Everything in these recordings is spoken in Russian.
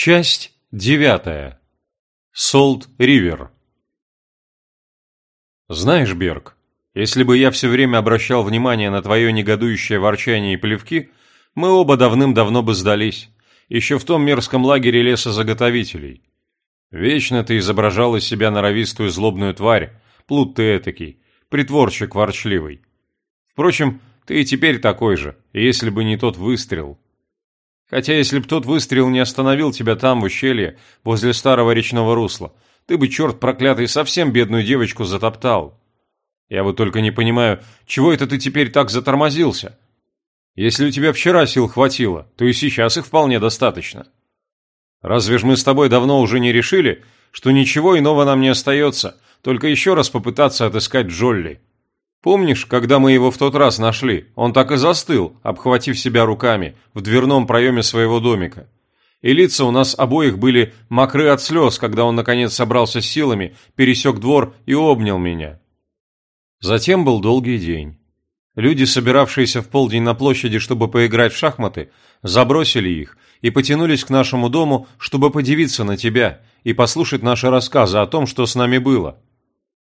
Часть девятая. Солт Ривер. Знаешь, Берг, если бы я все время обращал внимание на твое негодующее ворчание и плевки, мы оба давным-давно бы сдались, еще в том мерзком лагере лесозаготовителей. Вечно ты изображал из себя норовистую злобную тварь, плут ты этакий, притворщик ворчливый. Впрочем, ты и теперь такой же, если бы не тот выстрел, Хотя если б тот выстрел не остановил тебя там, в ущелье, возле старого речного русла, ты бы, черт проклятый, совсем бедную девочку затоптал. Я вот только не понимаю, чего это ты теперь так затормозился? Если у тебя вчера сил хватило, то и сейчас их вполне достаточно. Разве ж мы с тобой давно уже не решили, что ничего иного нам не остается, только еще раз попытаться отыскать Джолли? Помнишь, когда мы его в тот раз нашли? Он так и застыл, обхватив себя руками, в дверном проеме своего домика. И лица у нас обоих были мокры от слез, когда он наконец собрался силами, пересек двор и обнял меня. Затем был долгий день. Люди, собиравшиеся в полдень на площади, чтобы поиграть в шахматы, забросили их и потянулись к нашему дому, чтобы подивиться на тебя и послушать наши рассказы о том, что с нами было.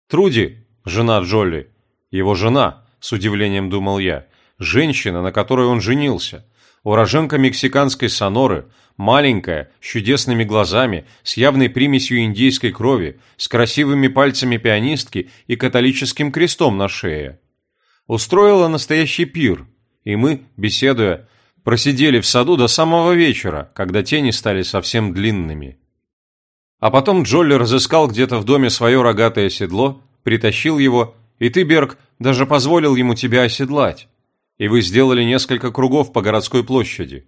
Труди, жена Джолли, его жена, с удивлением думал я, женщина, на которой он женился, уроженка мексиканской Соноры, маленькая, с чудесными глазами, с явной примесью индейской крови, с красивыми пальцами пианистки и католическим крестом на шее. Устроила настоящий пир, и мы, беседуя, просидели в саду до самого вечера, когда тени стали совсем длинными. А потом Джолли разыскал где-то в доме свое рогатое седло, притащил его и ты, Берг, даже позволил ему тебя оседлать. И вы сделали несколько кругов по городской площади.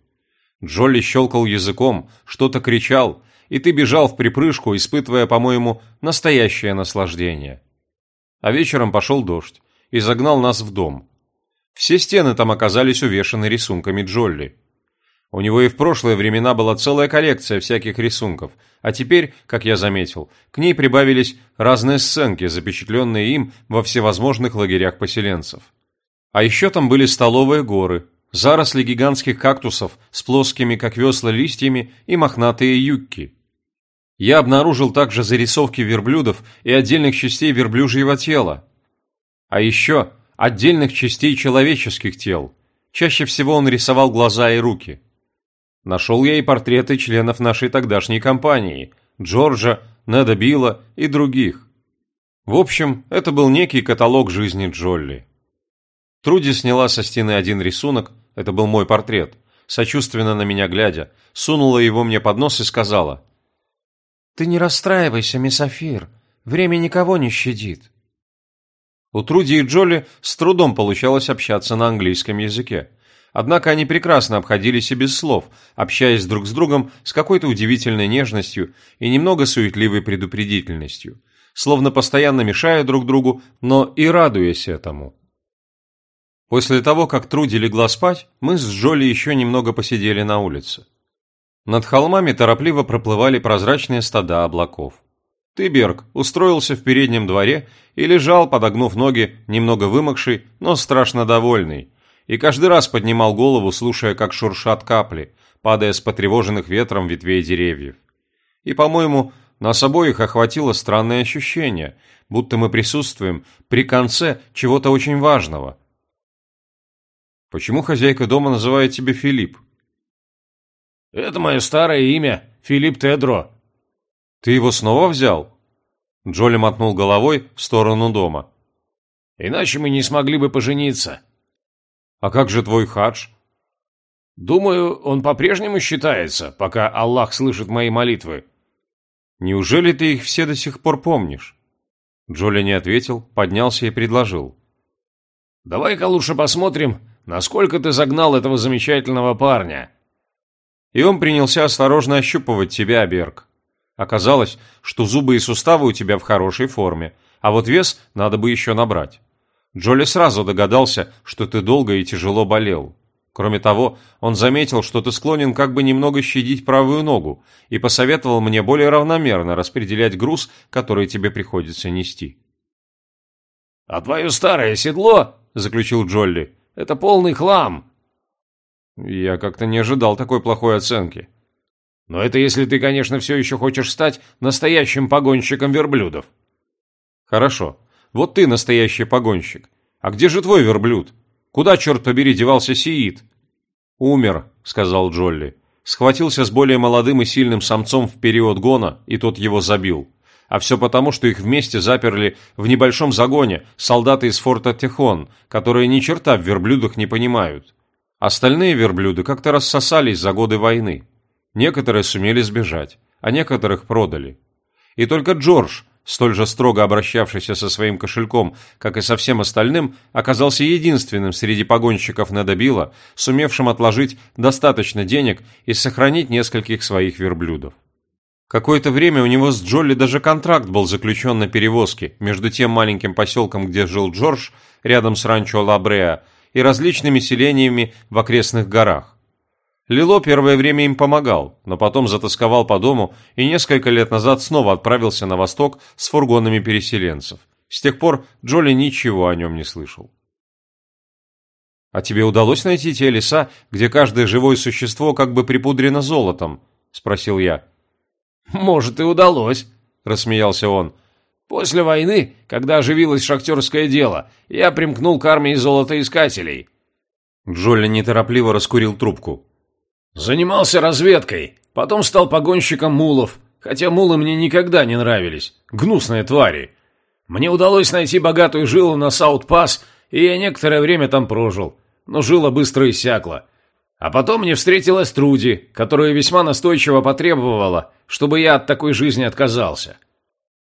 Джолли щелкал языком, что-то кричал, и ты бежал в припрыжку, испытывая, по-моему, настоящее наслаждение. А вечером пошел дождь и загнал нас в дом. Все стены там оказались увешаны рисунками Джолли. У него и в прошлые времена была целая коллекция всяких рисунков, а теперь, как я заметил, к ней прибавились разные сценки, запечатленные им во всевозможных лагерях поселенцев. А еще там были столовые горы, заросли гигантских кактусов с плоскими, как весла, листьями и мохнатые юкки. Я обнаружил также зарисовки верблюдов и отдельных частей верблюжьего тела. А еще отдельных частей человеческих тел. Чаще всего он рисовал глаза и руки. Нашел я и портреты членов нашей тогдашней компании – Джорджа, Неда Билла и других. В общем, это был некий каталог жизни Джолли. Труди сняла со стены один рисунок, это был мой портрет, сочувственно на меня глядя, сунула его мне под нос и сказала. «Ты не расстраивайся, мисс Афир, время никого не щадит». У Труди и Джолли с трудом получалось общаться на английском языке – Однако они прекрасно обходились и без слов, общаясь друг с другом с какой-то удивительной нежностью и немного суетливой предупредительностью, словно постоянно мешая друг другу, но и радуясь этому. После того, как Труди легла спать, мы с Джоли еще немного посидели на улице. Над холмами торопливо проплывали прозрачные стада облаков. Тыберг устроился в переднем дворе и лежал, подогнув ноги, немного вымокший, но страшно довольный, и каждый раз поднимал голову, слушая, как шуршат капли, падая с потревоженных ветром ветвей деревьев. И, по-моему, нас обоих охватило странное ощущение, будто мы присутствуем при конце чего-то очень важного. «Почему хозяйка дома называет тебя Филипп?» «Это мое старое имя, Филипп Тедро». «Ты его снова взял?» Джоли мотнул головой в сторону дома. «Иначе мы не смогли бы пожениться». А как же твой хадж? Думаю, он по-прежнему считается, пока Аллах слышит мои молитвы. Неужели ты их все до сих пор помнишь? Джоли не ответил, поднялся и предложил. Давай-ка лучше посмотрим, насколько ты загнал этого замечательного парня. И он принялся осторожно ощупывать тебя, Берг. Оказалось, что зубы и суставы у тебя в хорошей форме, а вот вес надо бы еще набрать. Джоли сразу догадался, что ты долго и тяжело болел. Кроме того, он заметил, что ты склонен как бы немного щадить правую ногу и посоветовал мне более равномерно распределять груз, который тебе приходится нести. «А твое старое седло, — заключил Джолли, — это полный хлам». Я как-то не ожидал такой плохой оценки. Но это если ты, конечно, все еще хочешь стать настоящим погонщиком верблюдов. Хорошо. Вот ты настоящий погонщик. А где же твой верблюд? Куда, черт побери, девался Сиит? Умер, сказал Джолли. Схватился с более молодым и сильным самцом в период гона, и тот его забил. А все потому, что их вместе заперли в небольшом загоне солдаты из форта Техон, которые ни черта в верблюдах не понимают. Остальные верблюды как-то рассосались за годы войны. Некоторые сумели сбежать, а некоторых продали. И только Джордж, столь же строго обращавшийся со своим кошельком, как и со всем остальным, оказался единственным среди погонщиков Недобила, сумевшим отложить достаточно денег и сохранить нескольких своих верблюдов. Какое-то время у него с Джолли даже контракт был заключен на перевозки между тем маленьким поселком, где жил Джордж, рядом с ранчо Лабреа, и различными селениями в окрестных горах. Лило первое время им помогал, но потом затасковал по дому и несколько лет назад снова отправился на восток с фургонами переселенцев. С тех пор Джоли ничего о нем не слышал. «А тебе удалось найти те леса, где каждое живое существо как бы припудрено золотом?» – спросил я. «Может, и удалось», – рассмеялся он. После войны, когда оживилось шахтерское дело, я примкнул к армии золотоискателей». Джолли неторопливо раскурил трубку. «Занимался разведкой, потом стал погонщиком мулов, хотя мулы мне никогда не нравились. Гнусные твари. Мне удалось найти богатую жилу на Саут-Пасс, и я некоторое время там прожил, но жила быстро иссякла. А потом мне встретилась Труди, которая весьма настойчиво потребовала, чтобы я от такой жизни отказался.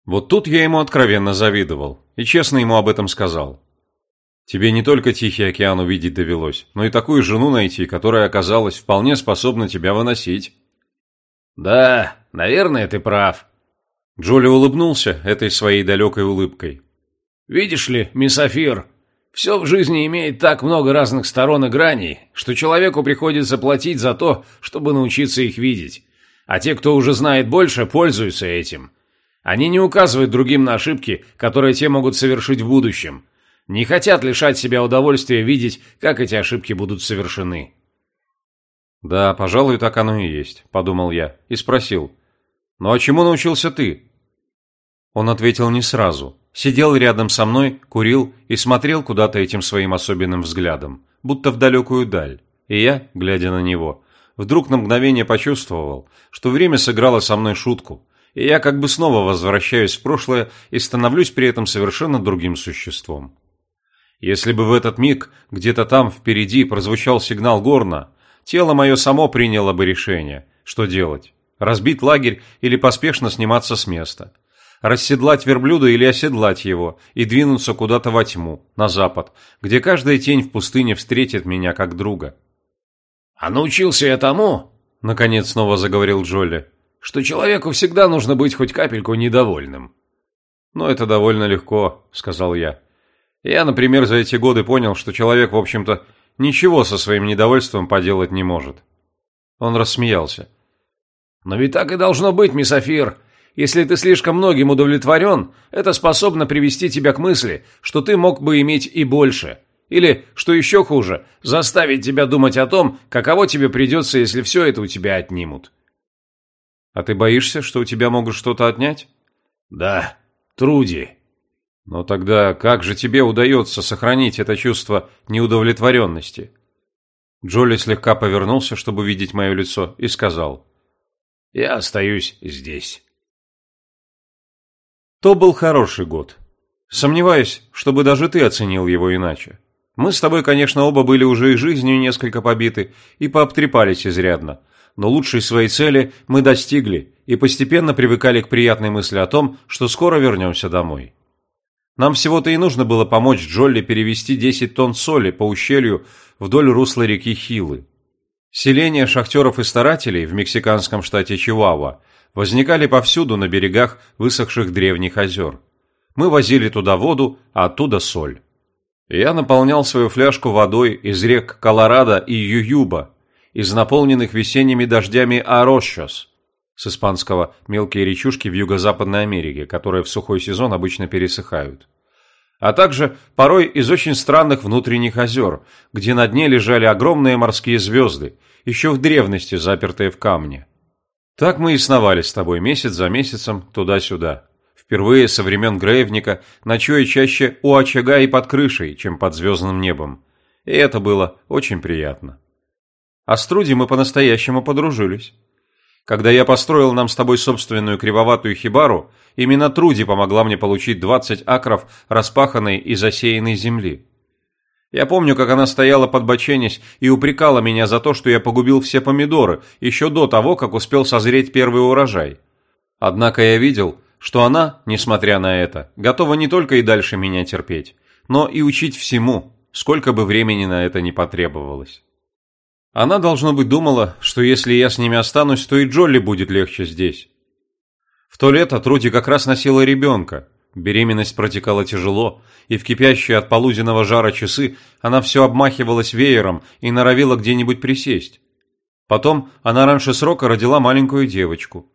Вот тут я ему откровенно завидовал и честно ему об этом сказал. Тебе не только Тихий океан увидеть довелось, но и такую жену найти, которая оказалась вполне способна тебя выносить. Да, наверное, ты прав. Джоли улыбнулся этой своей далекой улыбкой. Видишь ли, мисс Афир, все в жизни имеет так много разных сторон и граней, что человеку приходится платить за то, чтобы научиться их видеть. А те, кто уже знает больше, пользуются этим. Они не указывают другим на ошибки, которые те могут совершить в будущем. Не хотят лишать себя удовольствия видеть, как эти ошибки будут совершены. «Да, пожалуй, так оно и есть», – подумал я и спросил. «Ну а чему научился ты?» Он ответил не сразу. Сидел рядом со мной, курил и смотрел куда-то этим своим особенным взглядом, будто в далекую даль. И я, глядя на него, вдруг на мгновение почувствовал, что время сыграло со мной шутку, и я как бы снова возвращаюсь в прошлое и становлюсь при этом совершенно другим существом. Если бы в этот миг где-то там впереди прозвучал сигнал горна, тело мое само приняло бы решение, что делать – разбить лагерь или поспешно сниматься с места, расседлать верблюда или оседлать его и двинуться куда-то во тьму, на запад, где каждая тень в пустыне встретит меня как друга. «А научился я тому», – наконец снова заговорил Джолли, что человеку всегда нужно быть хоть капельку недовольным. «Но это довольно легко», — сказал я. «Я, например, за эти годы понял, что человек, в общем-то, ничего со своим недовольством поделать не может». Он рассмеялся. «Но ведь так и должно быть, мисс Афир. Если ты слишком многим удовлетворен, это способно привести тебя к мысли, что ты мог бы иметь и больше. Или, что еще хуже, заставить тебя думать о том, каково тебе придется, если все это у тебя отнимут». А ты боишься, что у тебя могут что-то отнять? Да, Труди. Но тогда как же тебе удается сохранить это чувство неудовлетворенности? Джоли слегка повернулся, чтобы видеть мое лицо, и сказал. Я остаюсь здесь. То был хороший год. Сомневаюсь, чтобы даже ты оценил его иначе. Мы с тобой, конечно, оба были уже и жизнью несколько побиты, и пообтрепались изрядно но лучшей своей цели мы достигли и постепенно привыкали к приятной мысли о том, что скоро вернемся домой. Нам всего-то и нужно было помочь Джолли перевести 10 тонн соли по ущелью вдоль русла реки Хилы. Селения шахтеров и старателей в мексиканском штате Чиуауа возникали повсюду на берегах высохших древних озер. Мы возили туда воду, а оттуда соль. Я наполнял свою фляжку водой из рек Колорадо и Ююба, из наполненных весенними дождями Арощос, с испанского «мелкие речушки в Юго-Западной Америке», которые в сухой сезон обычно пересыхают. А также порой из очень странных внутренних озер, где на дне лежали огромные морские звезды, еще в древности запертые в камне. Так мы и сновали с тобой месяц за месяцем туда-сюда. Впервые со времен Грейвника, ночуя чаще у очага и под крышей, чем под звездным небом. И это было очень приятно. А с Труди мы по-настоящему подружились. Когда я построил нам с тобой собственную кривоватую хибару, именно Труди помогла мне получить 20 акров распаханной и засеянной земли. Я помню, как она стояла под боченись и упрекала меня за то, что я погубил все помидоры еще до того, как успел созреть первый урожай. Однако я видел, что она, несмотря на это, готова не только и дальше меня терпеть, но и учить всему, сколько бы времени на это не потребовалось. Она, должно быть, думала, что если я с ними останусь, то и Джолли будет легче здесь. В то лето Труди как раз носила ребенка. Беременность протекала тяжело, и в кипящие от полуденного жара часы она все обмахивалась веером и норовила где-нибудь присесть. Потом она раньше срока родила маленькую девочку.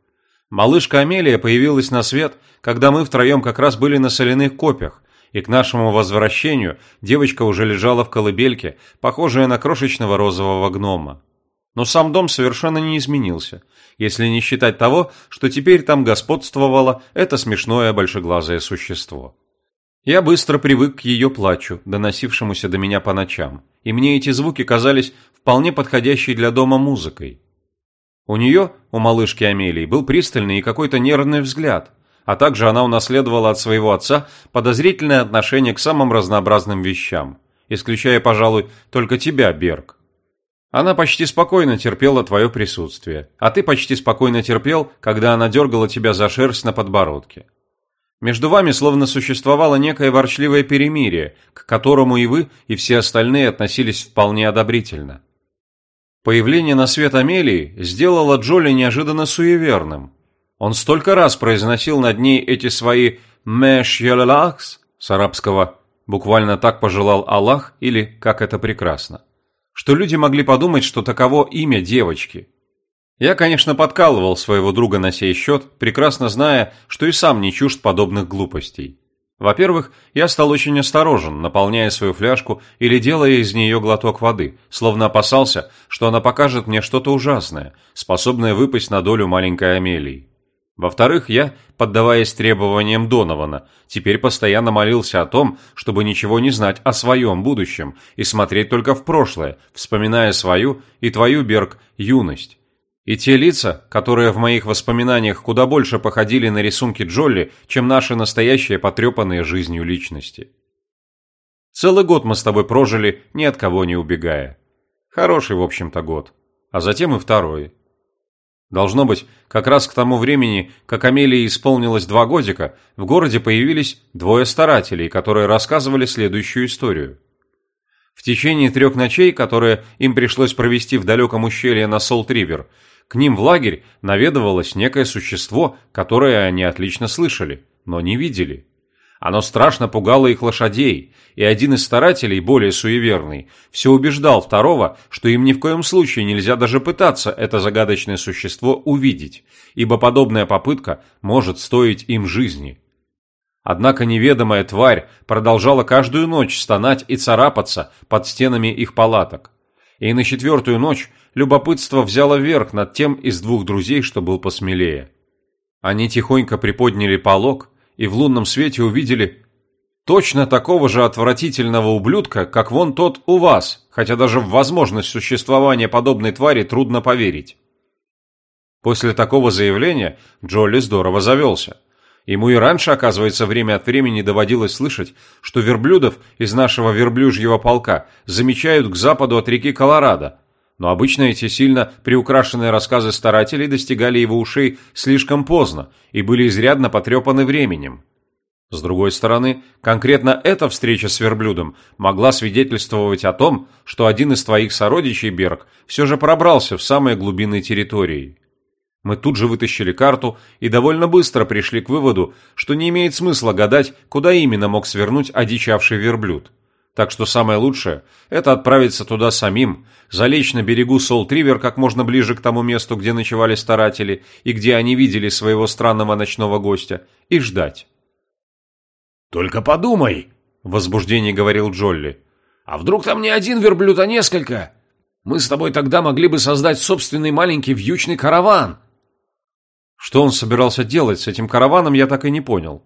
Малышка Амелия появилась на свет, когда мы втроем как раз были на соляных копьях, и к нашему возвращению девочка уже лежала в колыбельке, похожая на крошечного розового гнома. Но сам дом совершенно не изменился, если не считать того, что теперь там господствовало это смешное большеглазое существо. Я быстро привык к ее плачу, доносившемуся до меня по ночам, и мне эти звуки казались вполне подходящей для дома музыкой. У нее, у малышки Амелии, был пристальный и какой-то нервный взгляд – а также она унаследовала от своего отца подозрительное отношение к самым разнообразным вещам, исключая, пожалуй, только тебя, Берг. Она почти спокойно терпела твое присутствие, а ты почти спокойно терпел, когда она дергала тебя за шерсть на подбородке. Между вами словно существовало некое ворчливое перемирие, к которому и вы, и все остальные относились вполне одобрительно. Появление на свет Амелии сделало Джоли неожиданно суеверным, он столько раз произносил над ней эти свои «мэш ялалахс» с арабского «буквально так пожелал Аллах» или «как это прекрасно», что люди могли подумать, что таково имя девочки. Я, конечно, подкалывал своего друга на сей счет, прекрасно зная, что и сам не чужд подобных глупостей. Во-первых, я стал очень осторожен, наполняя свою фляжку или делая из нее глоток воды, словно опасался, что она покажет мне что-то ужасное, способное выпасть на долю маленькой Амелии. Во-вторых, я, поддаваясь требованиям Донована, теперь постоянно молился о том, чтобы ничего не знать о своем будущем и смотреть только в прошлое, вспоминая свою и твою, Берг, юность. И те лица, которые в моих воспоминаниях куда больше походили на рисунки Джолли, чем наши настоящие потрепанные жизнью личности. Целый год мы с тобой прожили, ни от кого не убегая. Хороший, в общем-то, год. А затем и второй. Должно быть, как раз к тому времени, как Амелии исполнилось два годика, в городе появились двое старателей, которые рассказывали следующую историю. В течение трех ночей, которые им пришлось провести в далеком ущелье на Солт-Ривер, к ним в лагерь наведывалось некое существо, которое они отлично слышали, но не видели. Оно страшно пугало их лошадей, и один из старателей, более суеверный, все убеждал второго, что им ни в коем случае нельзя даже пытаться это загадочное существо увидеть, ибо подобная попытка может стоить им жизни. Однако неведомая тварь продолжала каждую ночь стонать и царапаться под стенами их палаток. И на четвертую ночь любопытство взяло верх над тем из двух друзей, что был посмелее. Они тихонько приподняли полог и в лунном свете увидели точно такого же отвратительного ублюдка, как вон тот у вас, хотя даже в возможность существования подобной твари трудно поверить. После такого заявления Джолли здорово завелся. Ему и раньше, оказывается, время от времени доводилось слышать, что верблюдов из нашего верблюжьего полка замечают к западу от реки Колорадо, но обычно эти сильно приукрашенные рассказы старателей достигали его ушей слишком поздно и были изрядно потрепаны временем. С другой стороны, конкретно эта встреча с верблюдом могла свидетельствовать о том, что один из твоих сородичей, Берг, все же пробрался в самые глубины территории. Мы тут же вытащили карту и довольно быстро пришли к выводу, что не имеет смысла гадать, куда именно мог свернуть одичавший верблюд. Так что самое лучшее – это отправиться туда самим, залечь на берегу Солт-Ривер как можно ближе к тому месту, где ночевали старатели и где они видели своего странного ночного гостя, и ждать. «Только подумай!» – в возбуждении говорил Джолли. «А вдруг там не один верблюд, а несколько? Мы с тобой тогда могли бы создать собственный маленький вьючный караван!» Что он собирался делать с этим караваном, я так и не понял.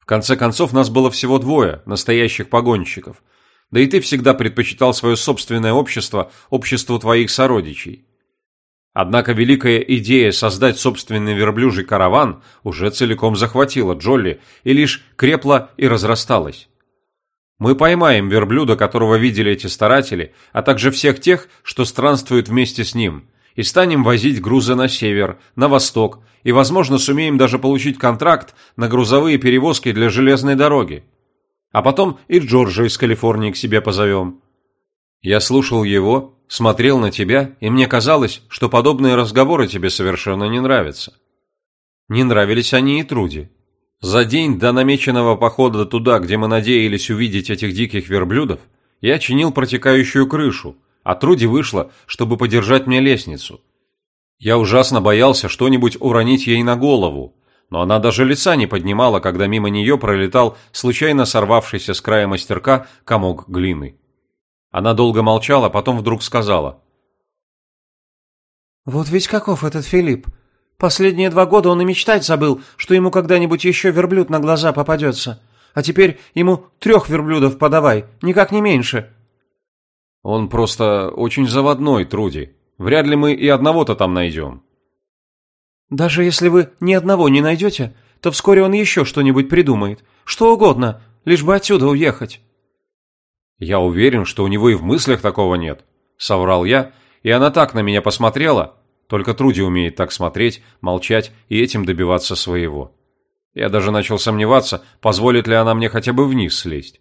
В конце концов, нас было всего двое, настоящих погонщиков. Да и ты всегда предпочитал свое собственное общество обществу твоих сородичей. Однако великая идея создать собственный верблюжий караван уже целиком захватила Джолли и лишь крепла и разрасталась. Мы поймаем верблюда, которого видели эти старатели, а также всех тех, что странствуют вместе с ним, и станем возить грузы на север, на восток, и, возможно, сумеем даже получить контракт на грузовые перевозки для железной дороги. А потом и Джорджа из Калифорнии к себе позовем. Я слушал его, смотрел на тебя, и мне казалось, что подобные разговоры тебе совершенно не нравятся. Не нравились они и Труди. За день до намеченного похода туда, где мы надеялись увидеть этих диких верблюдов, я чинил протекающую крышу, а Труди вышла, чтобы подержать мне лестницу. Я ужасно боялся что-нибудь уронить ей на голову, но она даже лица не поднимала, когда мимо нее пролетал случайно сорвавшийся с края мастерка комок глины. Она долго молчала, потом вдруг сказала. «Вот ведь каков этот Филипп. Последние два года он и мечтать забыл, что ему когда-нибудь еще верблюд на глаза попадется. А теперь ему трех верблюдов подавай, никак не меньше». «Он просто очень заводной, Труди. Вряд ли мы и одного-то там найдем». «Даже если вы ни одного не найдете, то вскоре он еще что-нибудь придумает. Что угодно, лишь бы отсюда уехать». «Я уверен, что у него и в мыслях такого нет», — соврал я, и она так на меня посмотрела, только Труди умеет так смотреть, молчать и этим добиваться своего. Я даже начал сомневаться, позволит ли она мне хотя бы вниз слезть.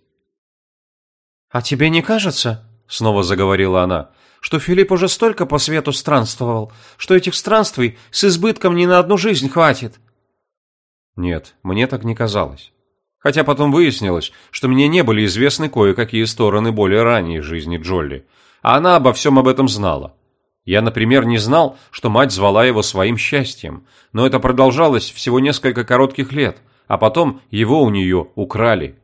«А тебе не кажется, — снова заговорила она, — что Филипп уже столько по свету странствовал, что этих странствий с избытком ни на одну жизнь хватит?» Нет, мне так не казалось. Хотя потом выяснилось, что мне не были известны кое-какие стороны более ранней жизни Джолли, а она обо всем об этом знала. Я, например, не знал, что мать звала его своим счастьем, но это продолжалось всего несколько коротких лет, а потом его у нее украли.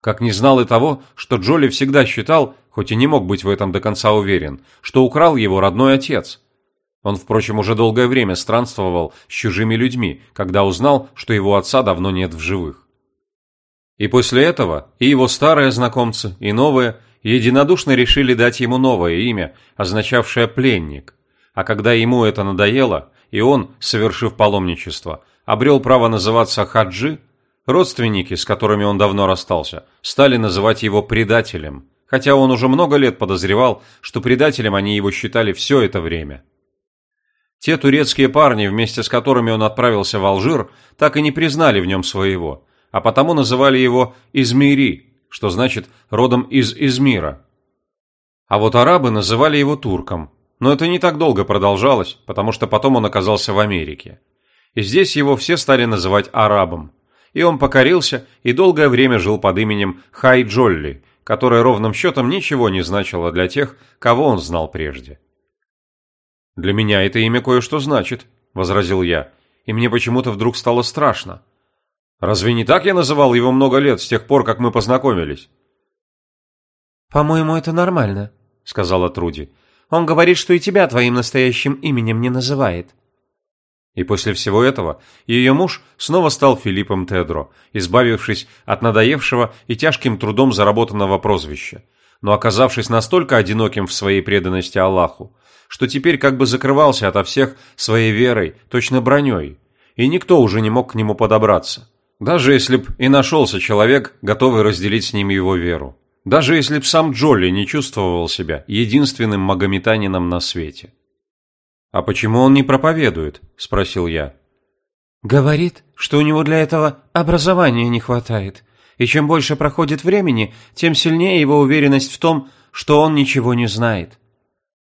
Как не знал и того, что Джоли всегда считал, хоть и не мог быть в этом до конца уверен, что украл его родной отец. Он, впрочем, уже долгое время странствовал с чужими людьми, когда узнал, что его отца давно нет в живых. И после этого и его старые знакомцы, и новые единодушно решили дать ему новое имя, означавшее «пленник». А когда ему это надоело, и он, совершив паломничество, обрел право называться Хаджи, родственники, с которыми он давно расстался, стали называть его предателем, хотя он уже много лет подозревал, что предателем они его считали все это время. Те турецкие парни, вместе с которыми он отправился в Алжир, так и не признали в нем своего – а потому называли его Измири, что значит родом из Измира. А вот арабы называли его турком, но это не так долго продолжалось, потому что потом он оказался в Америке. И здесь его все стали называть арабом. И он покорился и долгое время жил под именем Хай Джолли, которое ровным счетом ничего не значило для тех, кого он знал прежде. «Для меня это имя кое-что значит», – возразил я, и мне почему-то вдруг стало страшно. Разве не так я называл его много лет с тех пор, как мы познакомились?» «По-моему, это нормально», — сказала Труди. «Он говорит, что и тебя твоим настоящим именем не называет». И после всего этого ее муж снова стал Филиппом Тедро, избавившись от надоевшего и тяжким трудом заработанного прозвища, но оказавшись настолько одиноким в своей преданности Аллаху, что теперь как бы закрывался ото всех своей верой, точно броней, и никто уже не мог к нему подобраться. Даже если б и нашелся человек, готовый разделить с ним его веру. Даже если б сам Джолли не чувствовал себя единственным магометанином на свете. «А почему он не проповедует?» – спросил я. «Говорит, что у него для этого образования не хватает, и чем больше проходит времени, тем сильнее его уверенность в том, что он ничего не знает».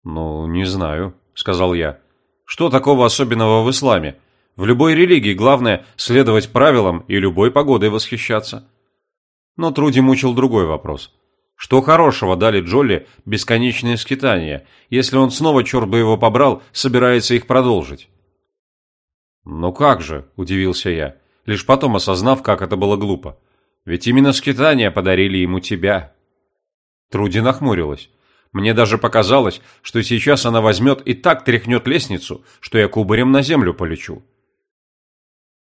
«Ну, не знаю», – сказал я. «Что такого особенного в исламе? В любой религии главное – следовать правилам и любой погодой восхищаться. Но Труди мучил другой вопрос. Что хорошего дали Джолли бесконечные скитания, если он снова, черт бы его побрал, собирается их продолжить? «Ну как же», – удивился я, лишь потом осознав, как это было глупо. «Ведь именно скитания подарили ему тебя». Труди нахмурилась. Мне даже показалось, что сейчас она возьмет и так тряхнет лестницу, что я кубарем на землю полечу.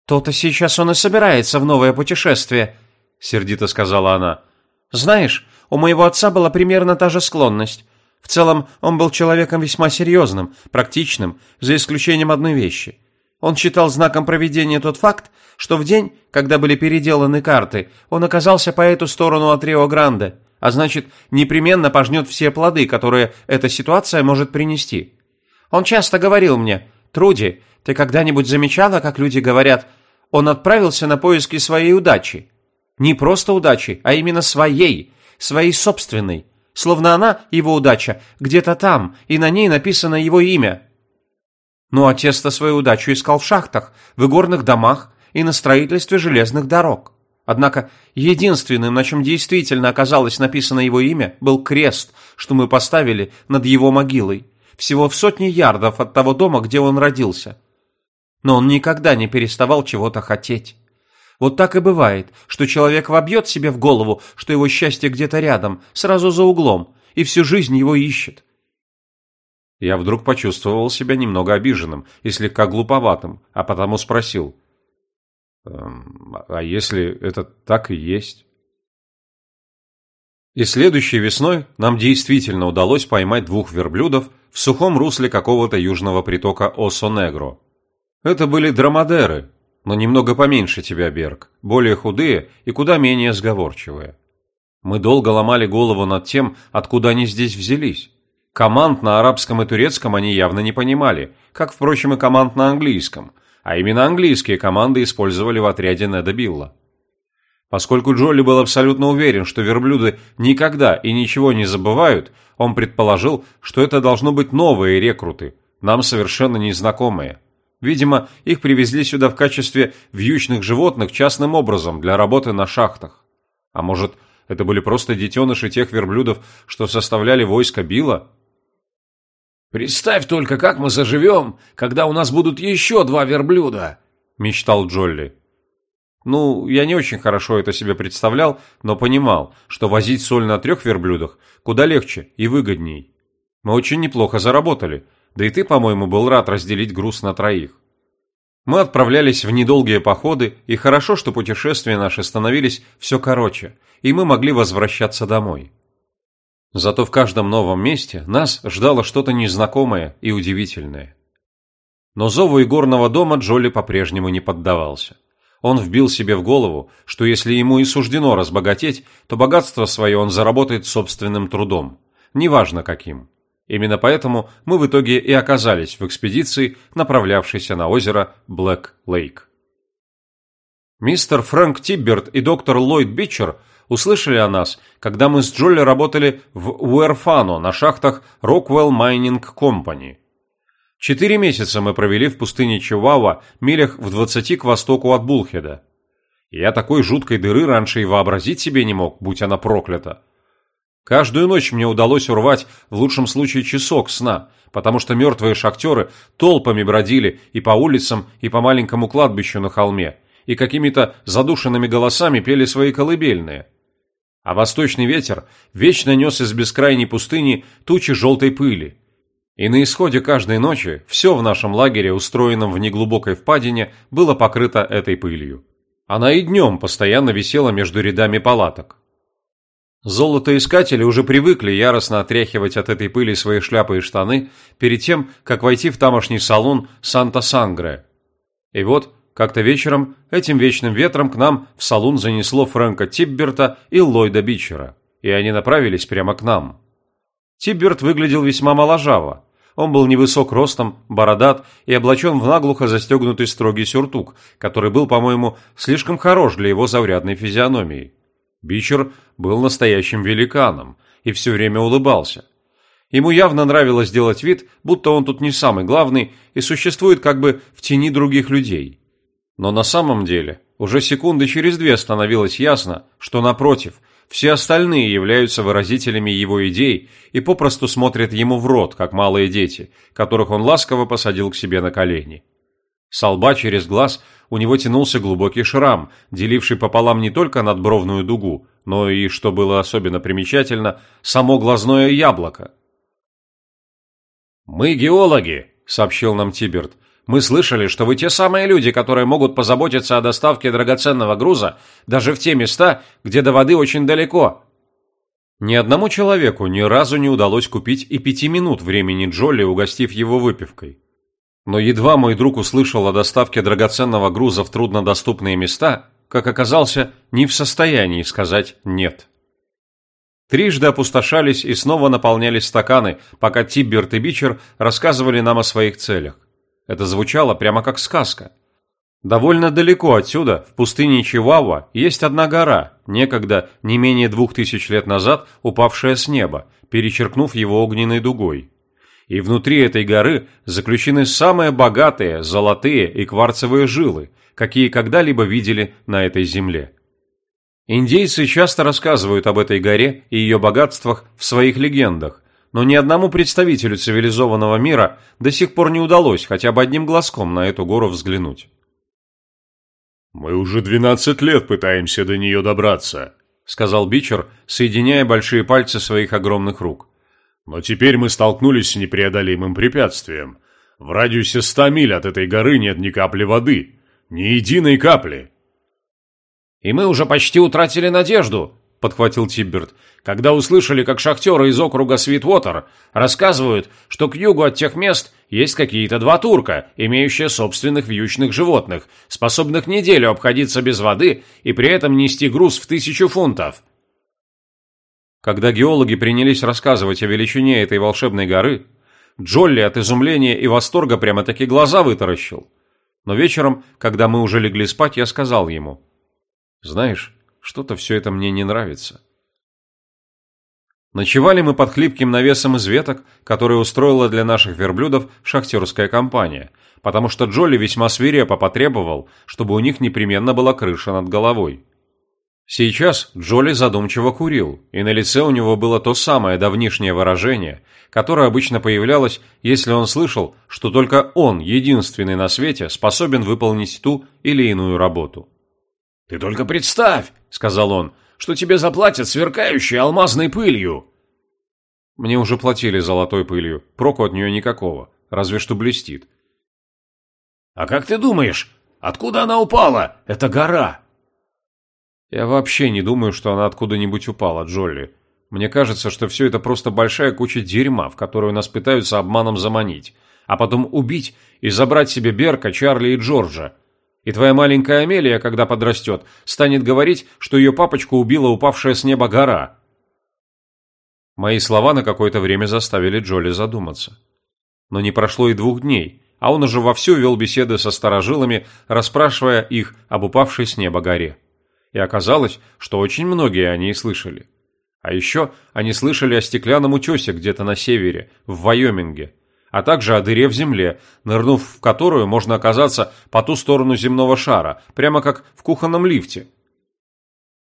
«То-то сейчас он и собирается в новое путешествие», — сердито сказала она. «Знаешь, у моего отца была примерно та же склонность. В целом, он был человеком весьма серьезным, практичным, за исключением одной вещи. Он считал знаком проведения тот факт, что в день, когда были переделаны карты, он оказался по эту сторону от Рио-Гранде, а значит, непременно пожнет все плоды, которые эта ситуация может принести. Он часто говорил мне, «Труди, ты когда-нибудь замечала, как люди говорят, он отправился на поиски своей удачи? Не просто удачи, а именно своей, своей собственной, словно она, его удача, где-то там, и на ней написано его имя». Ну, отец-то свою удачу искал в шахтах, в игорных домах и на строительстве железных дорог. Однако единственным, на чем действительно оказалось написано его имя, был крест, что мы поставили над его могилой, всего в сотни ярдов от того дома, где он родился. Но он никогда не переставал чего-то хотеть. Вот так и бывает, что человек вобьет себе в голову, что его счастье где-то рядом, сразу за углом, и всю жизнь его ищет. Я вдруг почувствовал себя немного обиженным и слегка глуповатым, а потому спросил. «Эм, «А если это так и есть?» И следующей весной нам действительно удалось поймать двух верблюдов в сухом русле какого-то южного притока Осо-Негро. Это были драмадеры, но немного поменьше тебя, Берг, более худые и куда менее сговорчивые. Мы долго ломали голову над тем, откуда они здесь взялись. Команд на арабском и турецком они явно не понимали, как, впрочем, и команд на английском, а именно английские команды использовали в отряде Неда Билла. Поскольку Джолли был абсолютно уверен, что верблюды никогда и ничего не забывают, он предположил, что это должно быть новые рекруты, нам совершенно незнакомые. Видимо, их привезли сюда в качестве вьючных животных частным образом для работы на шахтах. А может, это были просто детеныши тех верблюдов, что составляли войско Билла? «Представь только, как мы заживем, когда у нас будут еще два верблюда!» – мечтал Джолли. Ну, я не очень хорошо это себе представлял, но понимал, что возить соль на трех верблюдах куда легче и выгодней. Мы очень неплохо заработали, да и ты, по-моему, был рад разделить груз на троих. Мы отправлялись в недолгие походы, и хорошо, что путешествия наши становились все короче, и мы могли возвращаться домой. Зато в каждом новом месте нас ждало что-то незнакомое и удивительное. Но зову игорного дома Джоли по-прежнему не поддавался. Он вбил себе в голову, что если ему и суждено разбогатеть, то богатство свое он заработает собственным трудом, неважно каким. Именно поэтому мы в итоге и оказались в экспедиции, направлявшейся на озеро Блэк-Лейк. Мистер Фрэнк Тибберт и доктор Ллойд Бичер – услышали о нас, когда мы с Джолли работали в Уэрфано на шахтах Rockwell Mining Company. Четыре месяца мы провели в пустыне Чивауа, милях в двадцати к востоку от Булхеда. Я такой жуткой дыры раньше и вообразить себе не мог, будь она проклята. Каждую ночь мне удалось урвать в лучшем случае часок сна, потому что мертвые шахтеры толпами бродили и по улицам, и по маленькому кладбищу на холме, и какими-то задушенными голосами пели свои колыбельные а восточный ветер вечно нес из бескрайней пустыни тучи желтой пыли. И на исходе каждой ночи все в нашем лагере, устроенном в неглубокой впадине, было покрыто этой пылью. Она и днем постоянно висела между рядами палаток. Золотоискатели уже привыкли яростно отряхивать от этой пыли свои шляпы и штаны перед тем, как войти в тамошний салон Санта-Сангре. И вот как-то вечером этим вечным ветром к нам в салон занесло Фрэнка Тибберта и Ллойда Бичера, и они направились прямо к нам. Тибберт выглядел весьма моложаво. Он был невысок ростом, бородат и облачен в наглухо застегнутый строгий сюртук, который был, по-моему, слишком хорош для его заурядной физиономии. Бичер был настоящим великаном и все время улыбался. Ему явно нравилось делать вид, будто он тут не самый главный и существует как бы в тени других людей – но на самом деле уже секунды через две становилось ясно, что напротив, все остальные являются выразителями его идей и попросту смотрят ему в рот, как малые дети, которых он ласково посадил к себе на колени. С лба через глаз у него тянулся глубокий шрам, деливший пополам не только надбровную дугу, но и, что было особенно примечательно, само глазное яблоко. «Мы геологи», — сообщил нам Тиберт, Мы слышали, что вы те самые люди, которые могут позаботиться о доставке драгоценного груза даже в те места, где до воды очень далеко». Ни одному человеку ни разу не удалось купить и пяти минут времени Джолли, угостив его выпивкой. Но едва мой друг услышал о доставке драгоценного груза в труднодоступные места, как оказался не в состоянии сказать «нет». Трижды опустошались и снова наполнялись стаканы, пока Тибберт и Бичер рассказывали нам о своих целях. Это звучало прямо как сказка. Довольно далеко отсюда, в пустыне Чивауа, есть одна гора, некогда не менее двух тысяч лет назад упавшая с неба, перечеркнув его огненной дугой. И внутри этой горы заключены самые богатые золотые и кварцевые жилы, какие когда-либо видели на этой земле. Индейцы часто рассказывают об этой горе и ее богатствах в своих легендах, но ни одному представителю цивилизованного мира до сих пор не удалось хотя бы одним глазком на эту гору взглянуть. «Мы уже двенадцать лет пытаемся до нее добраться», — сказал Бичер, соединяя большие пальцы своих огромных рук. «Но теперь мы столкнулись с непреодолимым препятствием. В радиусе ста миль от этой горы нет ни капли воды, ни единой капли». «И мы уже почти утратили надежду», — подхватил Тибберт, «когда услышали, как шахтеры из округа Свитвотер рассказывают, что к югу от тех мест есть какие-то два турка, имеющие собственных вьючных животных, способных неделю обходиться без воды и при этом нести груз в тысячу фунтов». Когда геологи принялись рассказывать о величине этой волшебной горы, Джолли от изумления и восторга прямо-таки глаза вытаращил. Но вечером, когда мы уже легли спать, я сказал ему – знаешь, что-то все это мне не нравится. Ночевали мы под хлипким навесом из веток, который устроила для наших верблюдов шахтерская компания, потому что Джолли весьма свирепо потребовал, чтобы у них непременно была крыша над головой. Сейчас Джолли задумчиво курил, и на лице у него было то самое давнишнее выражение, которое обычно появлялось, если он слышал, что только он, единственный на свете, способен выполнить ту или иную работу. «Ты только представь», — сказал он, — «что тебе заплатят сверкающей алмазной пылью». Мне уже платили золотой пылью, проку от нее никакого, разве что блестит. «А как ты думаешь, откуда она упала, эта гора?» «Я вообще не думаю, что она откуда-нибудь упала, Джолли. Мне кажется, что все это просто большая куча дерьма, в которую нас пытаются обманом заманить, а потом убить и забрать себе Берка, Чарли и Джорджа, и твоя маленькая Амелия, когда подрастет, станет говорить, что ее папочку убила упавшая с неба гора. Мои слова на какое-то время заставили Джоли задуматься. Но не прошло и двух дней, а он уже вовсю вел беседы со старожилами, расспрашивая их об упавшей с неба горе. И оказалось, что очень многие они и слышали. А еще они слышали о стеклянном утесе где-то на севере, в Вайоминге, а также о дыре в земле, нырнув в которую можно оказаться по ту сторону земного шара, прямо как в кухонном лифте.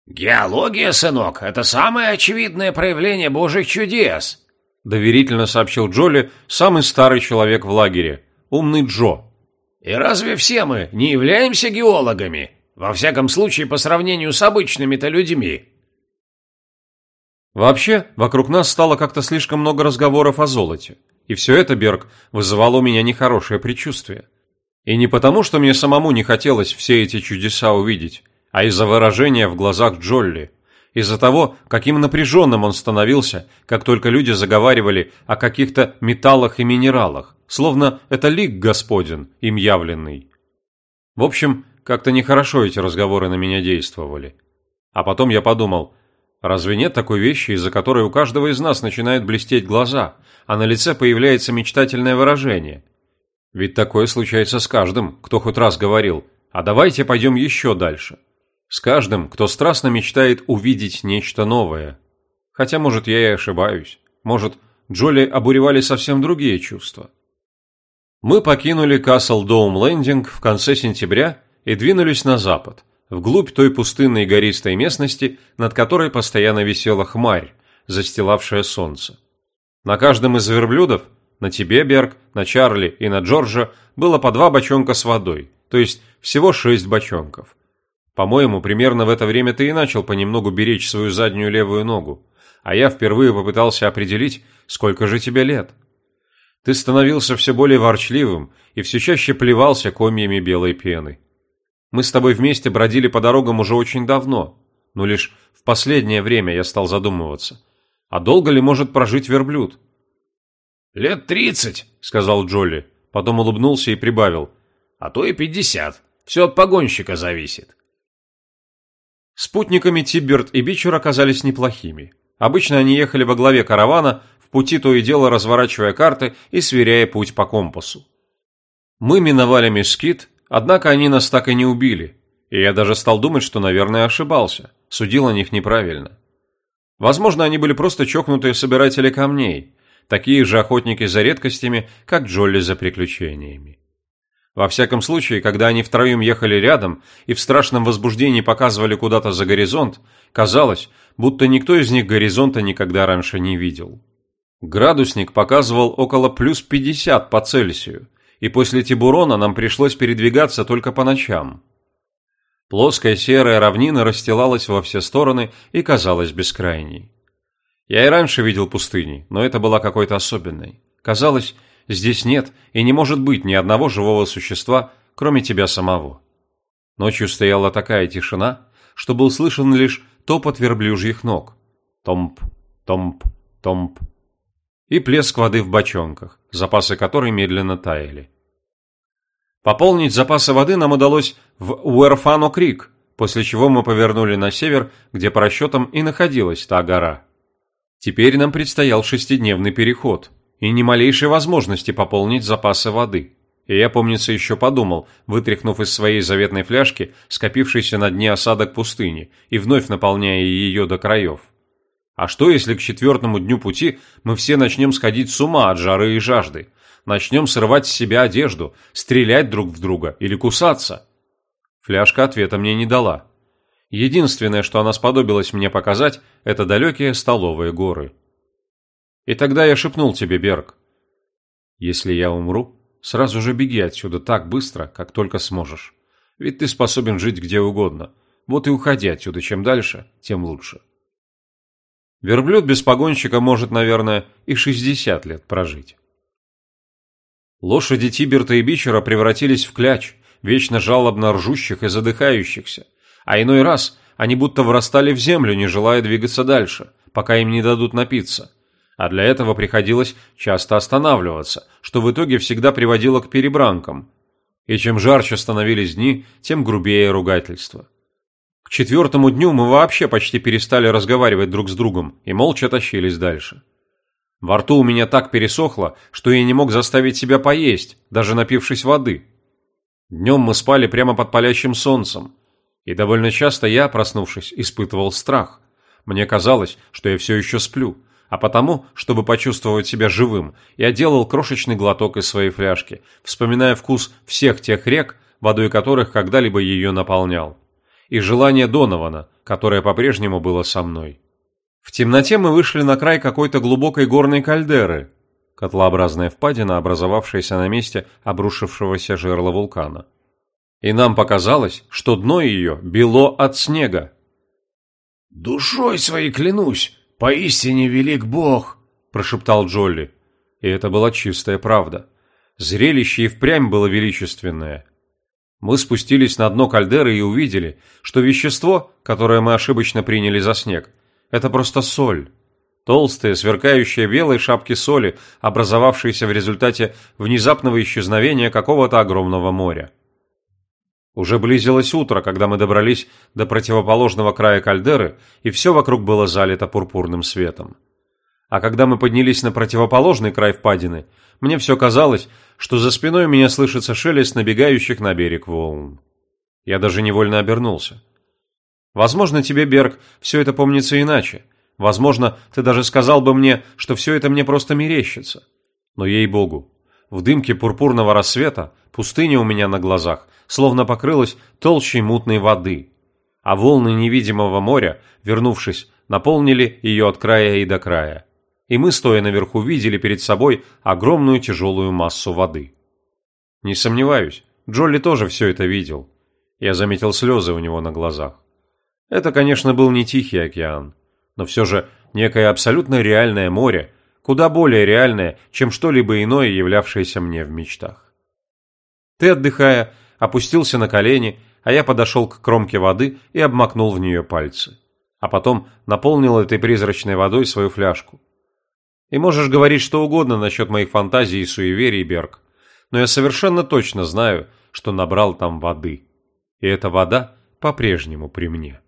«Геология, сынок, это самое очевидное проявление божьих чудес», доверительно сообщил Джоли, самый старый человек в лагере, умный Джо. «И разве все мы не являемся геологами? Во всяком случае, по сравнению с обычными-то людьми». Вообще, вокруг нас стало как-то слишком много разговоров о золоте. И все это, Берг, вызывало у меня нехорошее предчувствие. И не потому, что мне самому не хотелось все эти чудеса увидеть, а из-за выражения в глазах Джолли, из-за того, каким напряженным он становился, как только люди заговаривали о каких-то металлах и минералах, словно это лик Господен, им явленный. В общем, как-то нехорошо эти разговоры на меня действовали. А потом я подумал, разве нет такой вещи, из-за которой у каждого из нас начинают блестеть глаза – а на лице появляется мечтательное выражение. Ведь такое случается с каждым, кто хоть раз говорил «а давайте пойдем еще дальше». С каждым, кто страстно мечтает увидеть нечто новое. Хотя, может, я и ошибаюсь. Может, Джоли обуревали совсем другие чувства. Мы покинули Касл Доум Лендинг в конце сентября и двинулись на запад, вглубь той пустынной гористой местности, над которой постоянно висела хмарь, застилавшая солнце. На каждом из верблюдов, на тебе, Берг, на Чарли и на Джорджа, было по два бочонка с водой, то есть всего шесть бочонков. По-моему, примерно в это время ты и начал понемногу беречь свою заднюю левую ногу, а я впервые попытался определить, сколько же тебе лет. Ты становился все более ворчливым и все чаще плевался комьями белой пены. Мы с тобой вместе бродили по дорогам уже очень давно, но лишь в последнее время я стал задумываться. А долго ли может прожить верблюд? «Лет тридцать», — сказал Джолли, потом улыбнулся и прибавил. «А то и пятьдесят. Все от погонщика зависит». Спутниками Тибберт и Бичер оказались неплохими. Обычно они ехали во главе каравана, в пути то и дело разворачивая карты и сверяя путь по компасу. Мы миновали Мескит, однако они нас так и не убили, и я даже стал думать, что, наверное, ошибался, судил о них неправильно. Возможно, они были просто чокнутые собиратели камней, такие же охотники за редкостями, как Джолли за приключениями. Во всяком случае, когда они втроем ехали рядом и в страшном возбуждении показывали куда-то за горизонт, казалось, будто никто из них горизонта никогда раньше не видел. Градусник показывал около плюс 50 по Цельсию, и после Тибурона нам пришлось передвигаться только по ночам. Плоская серая равнина расстилалась во все стороны и казалась бескрайней. Я и раньше видел пустыни, но это была какой-то особенной. Казалось, здесь нет и не может быть ни одного живого существа, кроме тебя самого. Ночью стояла такая тишина, что был слышен лишь топот верблюжьих ног. Томп, томп, томп. И плеск воды в бочонках, запасы которой медленно таяли. Пополнить запасы воды нам удалось в Уэрфано-Крик, после чего мы повернули на север, где по расчетам и находилась та гора. Теперь нам предстоял шестидневный переход и ни малейшей возможности пополнить запасы воды. И я, помнится, еще подумал, вытряхнув из своей заветной фляжки скопившийся на дне осадок пустыни и вновь наполняя ее до краев. А что, если к четвертому дню пути мы все начнем сходить с ума от жары и жажды? Начнем срывать с себя одежду, стрелять друг в друга или кусаться? Фляжка ответа мне не дала. Единственное, что она сподобилась мне показать, это далекие столовые горы. И тогда я шепнул тебе, Берг, если я умру, сразу же беги отсюда так быстро, как только сможешь. Ведь ты способен жить где угодно. Вот и уходи отсюда, чем дальше, тем лучше. Верблюд без погонщика может, наверное, и 60 лет прожить. Лошади Тиберта и Бичера превратились в кляч, вечно жалобно ржущих и задыхающихся, а иной раз они будто врастали в землю, не желая двигаться дальше, пока им не дадут напиться. А для этого приходилось часто останавливаться, что в итоге всегда приводило к перебранкам. И чем жарче становились дни, тем грубее ругательство. К четвертому дню мы вообще почти перестали разговаривать друг с другом и молча тащились дальше. Во рту у меня так пересохло, что я не мог заставить себя поесть, даже напившись воды. Днем мы спали прямо под палящим солнцем, и довольно часто я, проснувшись, испытывал страх. Мне казалось, что я все еще сплю, а потому, чтобы почувствовать себя живым, я делал крошечный глоток из своей фляжки, вспоминая вкус всех тех рек, водой которых когда-либо ее наполнял. И желание Донована, которое по-прежнему было со мной. В темноте мы вышли на край какой-то глубокой горной кальдеры, котлообразная впадина, образовавшаяся на месте обрушившегося жерла вулкана и нам показалось, что дно ее бело от снега. «Душой своей клянусь, поистине велик Бог!» – прошептал Джолли. И это была чистая правда. Зрелище и впрямь было величественное. Мы спустились на дно кальдеры и увидели, что вещество, которое мы ошибочно приняли за снег, это просто соль. Толстые, сверкающие белые шапки соли, образовавшиеся в результате внезапного исчезновения какого-то огромного моря. Уже близилось утро, когда мы добрались до противоположного края кальдеры, и все вокруг было залито пурпурным светом. А когда мы поднялись на противоположный край впадины, мне все казалось, что за спиной у меня слышится шелест набегающих на берег волн. Я даже невольно обернулся. Возможно, тебе, Берг, все это помнится иначе. Возможно, ты даже сказал бы мне, что все это мне просто мерещится. Но ей-богу, в дымке пурпурного рассвета пустыня у меня на глазах словно покрылась толщей мутной воды, а волны невидимого моря, вернувшись, наполнили ее от края и до края. И мы, стоя наверху, видели перед собой огромную тяжелую массу воды. Не сомневаюсь, Джолли тоже все это видел. Я заметил слезы у него на глазах. Это, конечно, был не Тихий океан, но все же некое абсолютно реальное море, куда более реальное, чем что-либо иное, являвшееся мне в мечтах. Ты, отдыхая, опустился на колени, а я подошел к кромке воды и обмакнул в нее пальцы. А потом наполнил этой призрачной водой свою фляжку. И можешь говорить что угодно насчет моих фантазий и суеверий, Берг, но я совершенно точно знаю, что набрал там воды. И эта вода по-прежнему при мне.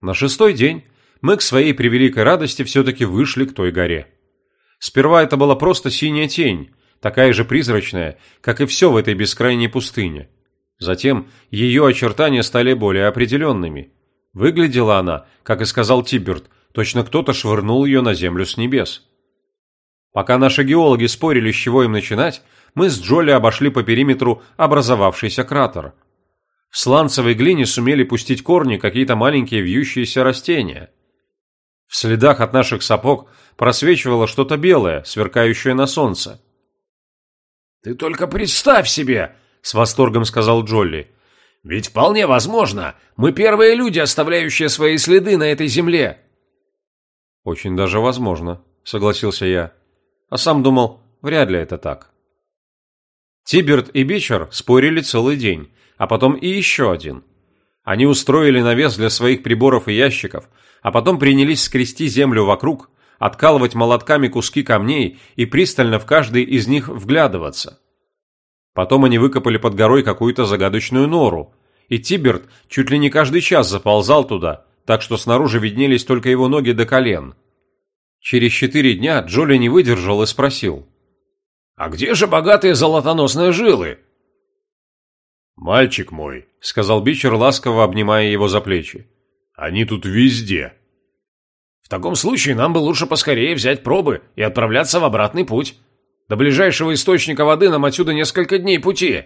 На шестой день мы к своей превеликой радости все-таки вышли к той горе. Сперва это была просто синяя тень, такая же призрачная, как и все в этой бескрайней пустыне. Затем ее очертания стали более определенными. Выглядела она, как и сказал Тиберт, точно кто-то швырнул ее на землю с небес. Пока наши геологи спорили, с чего им начинать, мы с Джоли обошли по периметру образовавшийся кратер. В сланцевой глине сумели пустить корни какие-то маленькие вьющиеся растения. В следах от наших сапог просвечивало что-то белое, сверкающее на солнце. «Ты только представь себе!» – с восторгом сказал Джолли. «Ведь вполне возможно, мы первые люди, оставляющие свои следы на этой земле». «Очень даже возможно», – согласился я. А сам думал, вряд ли это так. Тиберт и Бичер спорили целый день, а потом и еще один. Они устроили навес для своих приборов и ящиков, а потом принялись скрести землю вокруг, откалывать молотками куски камней и пристально в каждый из них вглядываться. Потом они выкопали под горой какую-то загадочную нору, и Тиберт чуть ли не каждый час заползал туда, так что снаружи виднелись только его ноги до колен. Через четыре дня Джоли не выдержал и спросил. «А где же богатые золотоносные жилы?» «Мальчик мой», — сказал Бичер, ласково обнимая его за плечи. «Они тут везде». «В таком случае нам бы лучше поскорее взять пробы и отправляться в обратный путь. До ближайшего источника воды нам отсюда несколько дней пути».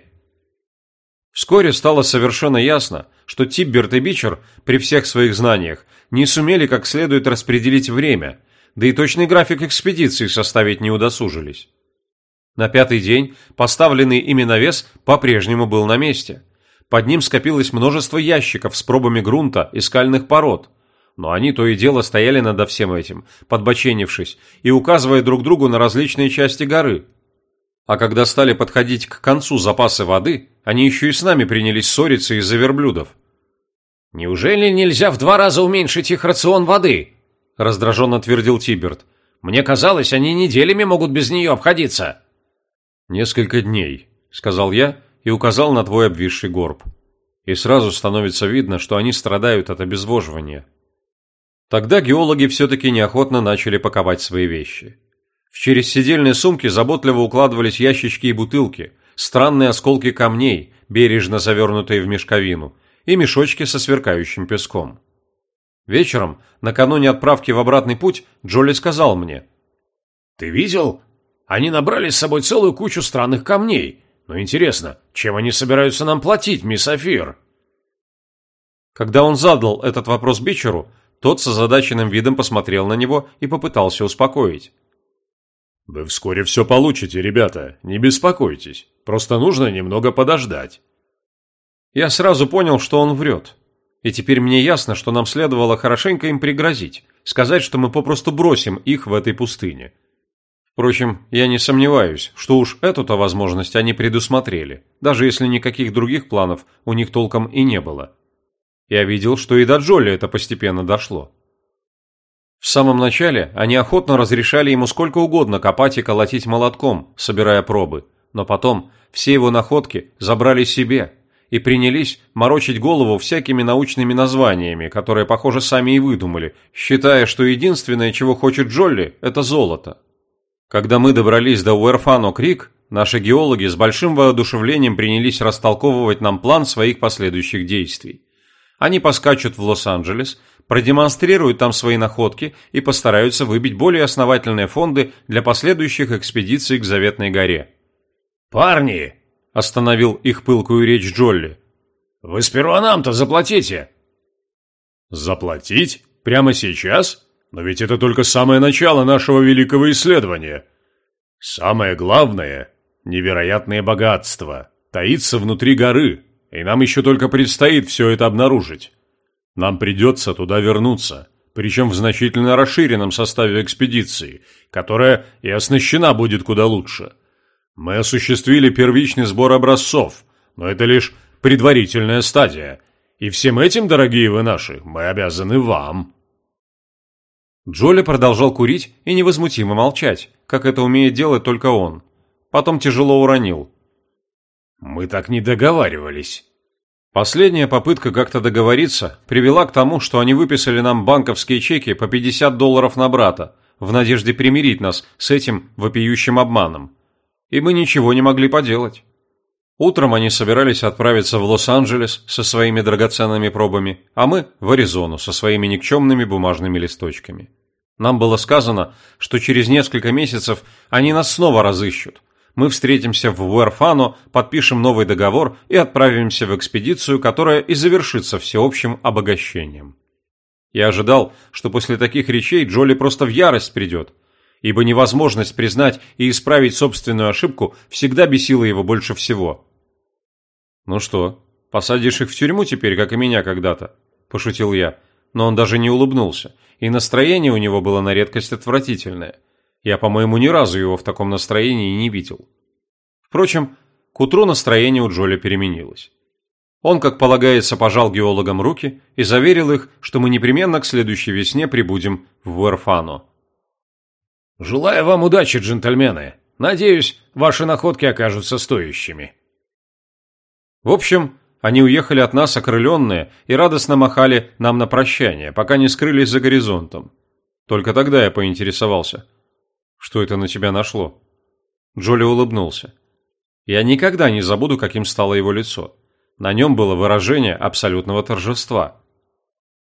Вскоре стало совершенно ясно, что Тибберт и Бичер при всех своих знаниях не сумели как следует распределить время, да и точный график экспедиции составить не удосужились. На пятый день поставленный ими навес по-прежнему был на месте. Под ним скопилось множество ящиков с пробами грунта и скальных пород. Но они то и дело стояли над всем этим, подбоченившись и указывая друг другу на различные части горы. А когда стали подходить к концу запасы воды, они еще и с нами принялись ссориться из-за верблюдов. «Неужели нельзя в два раза уменьшить их рацион воды?» – раздраженно твердил Тиберт. «Мне казалось, они неделями могут без нее обходиться». «Несколько дней», — сказал я и указал на твой обвисший горб. И сразу становится видно, что они страдают от обезвоживания. Тогда геологи все-таки неохотно начали паковать свои вещи. В через сидельные сумки заботливо укладывались ящички и бутылки, странные осколки камней, бережно завернутые в мешковину, и мешочки со сверкающим песком. Вечером, накануне отправки в обратный путь, Джоли сказал мне. «Ты видел? Они набрали с собой целую кучу странных камней. Но интересно, чем они собираются нам платить, мисс Афир? Когда он задал этот вопрос Бичеру, тот с озадаченным видом посмотрел на него и попытался успокоить. «Вы вскоре все получите, ребята, не беспокойтесь. Просто нужно немного подождать». Я сразу понял, что он врет. И теперь мне ясно, что нам следовало хорошенько им пригрозить, сказать, что мы попросту бросим их в этой пустыне. Впрочем, я не сомневаюсь, что уж эту-то возможность они предусмотрели, даже если никаких других планов у них толком и не было. Я видел, что и до Джоли это постепенно дошло. В самом начале они охотно разрешали ему сколько угодно копать и колотить молотком, собирая пробы, но потом все его находки забрали себе и принялись морочить голову всякими научными названиями, которые, похоже, сами и выдумали, считая, что единственное, чего хочет Джолли, это золото. Когда мы добрались до Уэрфано-Крик, наши геологи с большим воодушевлением принялись растолковывать нам план своих последующих действий. Они поскачут в Лос-Анджелес, продемонстрируют там свои находки и постараются выбить более основательные фонды для последующих экспедиций к Заветной горе. «Парни!» – остановил их пылкую речь Джолли. «Вы сперва нам-то заплатите!» «Заплатить? Прямо сейчас?» Но ведь это только самое начало нашего великого исследования. Самое главное – невероятное богатство, таится внутри горы, и нам еще только предстоит все это обнаружить. Нам придется туда вернуться, причем в значительно расширенном составе экспедиции, которая и оснащена будет куда лучше. Мы осуществили первичный сбор образцов, но это лишь предварительная стадия. И всем этим, дорогие вы наши, мы обязаны вам. Джоли продолжал курить и невозмутимо молчать, как это умеет делать только он. Потом тяжело уронил. «Мы так не договаривались». Последняя попытка как-то договориться привела к тому, что они выписали нам банковские чеки по 50 долларов на брата, в надежде примирить нас с этим вопиющим обманом. И мы ничего не могли поделать. Утром они собирались отправиться в Лос-Анджелес со своими драгоценными пробами, а мы в Аризону со своими никчемными бумажными листочками. Нам было сказано, что через несколько месяцев они нас снова разыщут. Мы встретимся в Уэрфано, подпишем новый договор и отправимся в экспедицию, которая и завершится всеобщим обогащением. Я ожидал, что после таких речей Джоли просто в ярость придет, ибо невозможность признать и исправить собственную ошибку всегда бесила его больше всего. «Ну что, посадишь их в тюрьму теперь, как и меня когда-то?» – пошутил я, но он даже не улыбнулся – и настроение у него было на редкость отвратительное. Я, по-моему, ни разу его в таком настроении не видел. Впрочем, к утру настроение у Джоли переменилось. Он, как полагается, пожал геологам руки и заверил их, что мы непременно к следующей весне прибудем в Уэрфано. «Желаю вам удачи, джентльмены. Надеюсь, ваши находки окажутся стоящими». В общем, они уехали от нас окрыленные и радостно махали нам на прощание, пока не скрылись за горизонтом. Только тогда я поинтересовался. Что это на тебя нашло? Джоли улыбнулся. Я никогда не забуду, каким стало его лицо. На нем было выражение абсолютного торжества.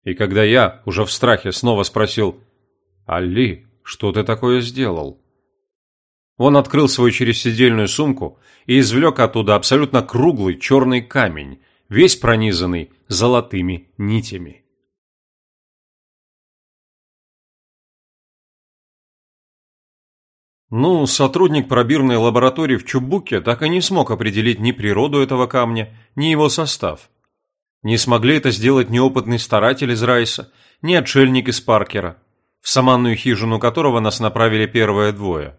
И когда я, уже в страхе, снова спросил «Али, что ты такое сделал?» Он открыл свою чересидельную сумку и извлек оттуда абсолютно круглый черный камень, весь пронизанный золотыми нитями. Ну, сотрудник пробирной лаборатории в Чубуке так и не смог определить ни природу этого камня, ни его состав. Не смогли это сделать ни опытный старатель из Райса, ни отшельник из Паркера, в саманную хижину которого нас направили первые двое.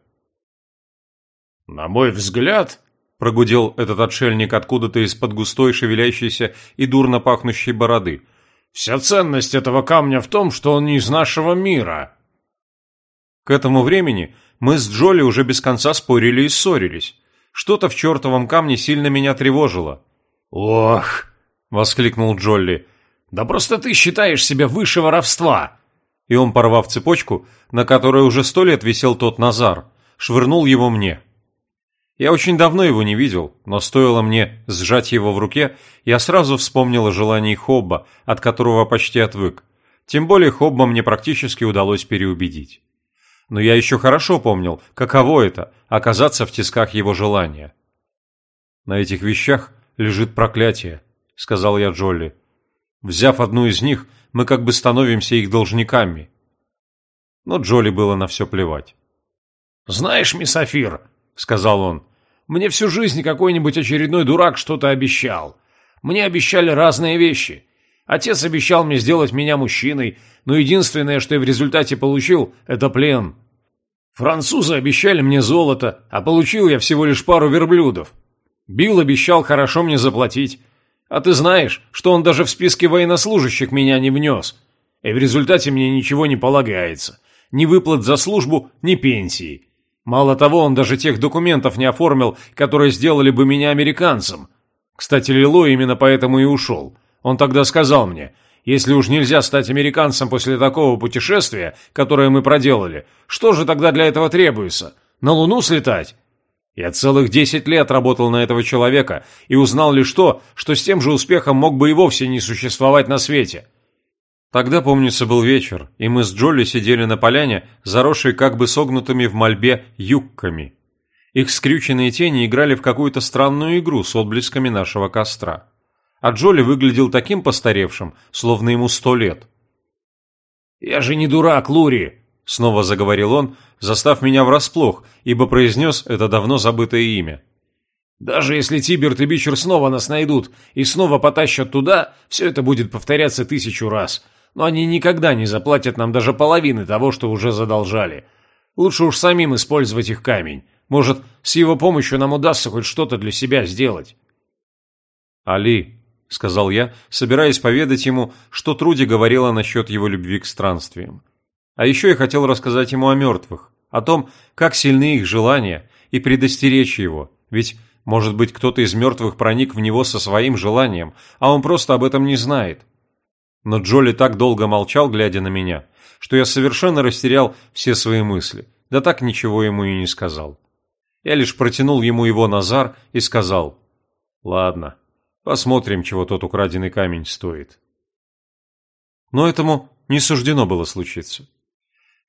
«На мой взгляд», – прогудел этот отшельник откуда-то из-под густой, шевелящейся и дурно пахнущей бороды. «Вся ценность этого камня в том, что он не из нашего мира». К этому времени мы с Джоли уже без конца спорили и ссорились. Что-то в чертовом камне сильно меня тревожило. «Ох!» – воскликнул Джолли. «Да просто ты считаешь себя выше воровства!» И он, порвав цепочку, на которой уже сто лет висел тот Назар, швырнул его мне. Я очень давно его не видел, но стоило мне сжать его в руке, я сразу вспомнил о желании Хобба, от которого почти отвык. Тем более Хобба мне практически удалось переубедить. Но я еще хорошо помнил, каково это – оказаться в тисках его желания. «На этих вещах лежит проклятие», – сказал я Джолли. «Взяв одну из них, мы как бы становимся их должниками». Но Джолли было на все плевать. «Знаешь, мисс Афир», – сказал он, мне всю жизнь какой-нибудь очередной дурак что-то обещал. Мне обещали разные вещи. Отец обещал мне сделать меня мужчиной, но единственное, что я в результате получил, это плен. Французы обещали мне золото, а получил я всего лишь пару верблюдов. Билл обещал хорошо мне заплатить. А ты знаешь, что он даже в списке военнослужащих меня не внес. И в результате мне ничего не полагается. Ни выплат за службу, ни пенсии. Мало того, он даже тех документов не оформил, которые сделали бы меня американцем. Кстати, Лило именно поэтому и ушел. Он тогда сказал мне, если уж нельзя стать американцем после такого путешествия, которое мы проделали, что же тогда для этого требуется? На Луну слетать? Я целых десять лет работал на этого человека и узнал лишь то, что с тем же успехом мог бы и вовсе не существовать на свете. Тогда, помнится, был вечер, и мы с Джолли сидели на поляне, заросшей как бы согнутыми в мольбе юбками. Их скрюченные тени играли в какую-то странную игру с отблесками нашего костра. А Джолли выглядел таким постаревшим, словно ему сто лет. «Я же не дурак, Лури!» — снова заговорил он, застав меня врасплох, ибо произнес это давно забытое имя. «Даже если Тиберт и Бичер снова нас найдут и снова потащат туда, все это будет повторяться тысячу раз. но они никогда не заплатят нам даже половины того, что уже задолжали. Лучше уж самим использовать их камень. Может, с его помощью нам удастся хоть что-то для себя сделать. «Али», — сказал я, собираясь поведать ему, что Труди говорила насчет его любви к странствиям. А еще я хотел рассказать ему о мертвых, о том, как сильны их желания, и предостеречь его, ведь, может быть, кто-то из мертвых проник в него со своим желанием, а он просто об этом не знает. Но Джоли так долго молчал, глядя на меня, что я совершенно растерял все свои мысли, да так ничего ему и не сказал. Я лишь протянул ему его назар и сказал, «Ладно, посмотрим, чего тот украденный камень стоит». Но этому не суждено было случиться.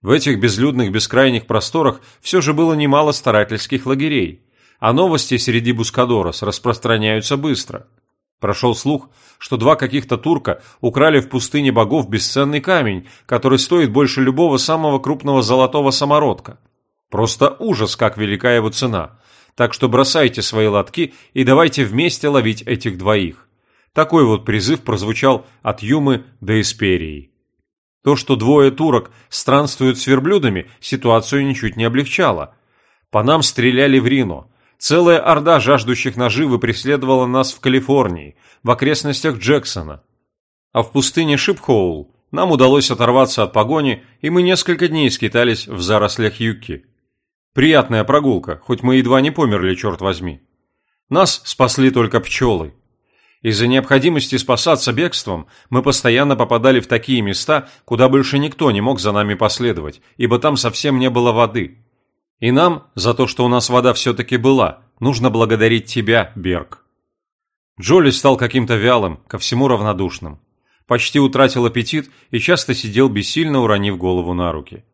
В этих безлюдных бескрайних просторах все же было немало старательских лагерей, а новости среди Бускадорос распространяются быстро. Прошел слух, что два каких-то турка украли в пустыне богов бесценный камень, который стоит больше любого самого крупного золотого самородка. Просто ужас, как велика его цена. Так что бросайте свои лотки и давайте вместе ловить этих двоих. Такой вот призыв прозвучал от Юмы до Исперии. То, что двое турок странствуют с верблюдами, ситуацию ничуть не облегчало. По нам стреляли в Рино. Целая орда жаждущих наживы преследовала нас в Калифорнии, в окрестностях Джексона. А в пустыне Шипхоул нам удалось оторваться от погони, и мы несколько дней скитались в зарослях Юки. Приятная прогулка, хоть мы едва не померли, черт возьми. Нас спасли только пчелы. Из-за необходимости спасаться бегством мы постоянно попадали в такие места, куда больше никто не мог за нами последовать, ибо там совсем не было воды. И нам, за то, что у нас вода все-таки была, нужно благодарить тебя, Берг. Джоли стал каким-то вялым, ко всему равнодушным. Почти утратил аппетит и часто сидел бессильно, уронив голову на руки.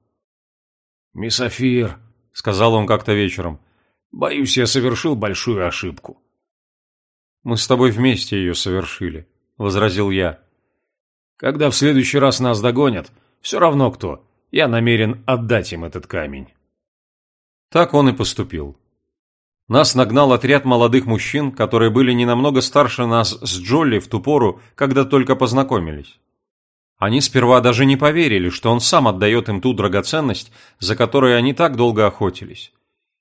«Мисофир», — сказал он как-то вечером, — «боюсь, я совершил большую ошибку». «Мы с тобой вместе ее совершили», — возразил я. «Когда в следующий раз нас догонят, все равно кто, я намерен отдать им этот камень». Так он и поступил. Нас нагнал отряд молодых мужчин, которые были не намного старше нас с Джолли в ту пору, когда только познакомились. Они сперва даже не поверили, что он сам отдает им ту драгоценность, за которой они так долго охотились.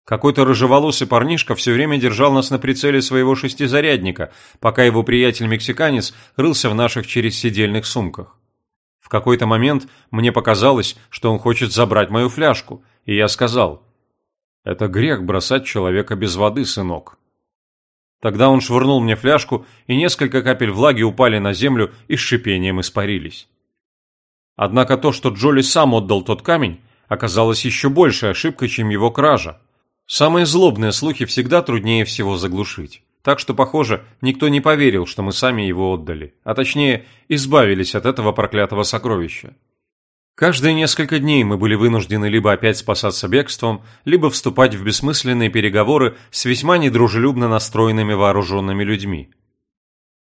Какой-то рыжеволосый парнишка все время держал нас на прицеле своего шестизарядника, пока его приятель-мексиканец рылся в наших черезсидельных сумках. В какой-то момент мне показалось, что он хочет забрать мою фляжку, и я сказал, «Это грех бросать человека без воды, сынок». Тогда он швырнул мне фляжку, и несколько капель влаги упали на землю и с шипением испарились. Однако то, что Джоли сам отдал тот камень, оказалось еще большей ошибкой, чем его кража. Самые злобные слухи всегда труднее всего заглушить. Так что, похоже, никто не поверил, что мы сами его отдали, а точнее, избавились от этого проклятого сокровища. Каждые несколько дней мы были вынуждены либо опять спасаться бегством, либо вступать в бессмысленные переговоры с весьма недружелюбно настроенными вооруженными людьми.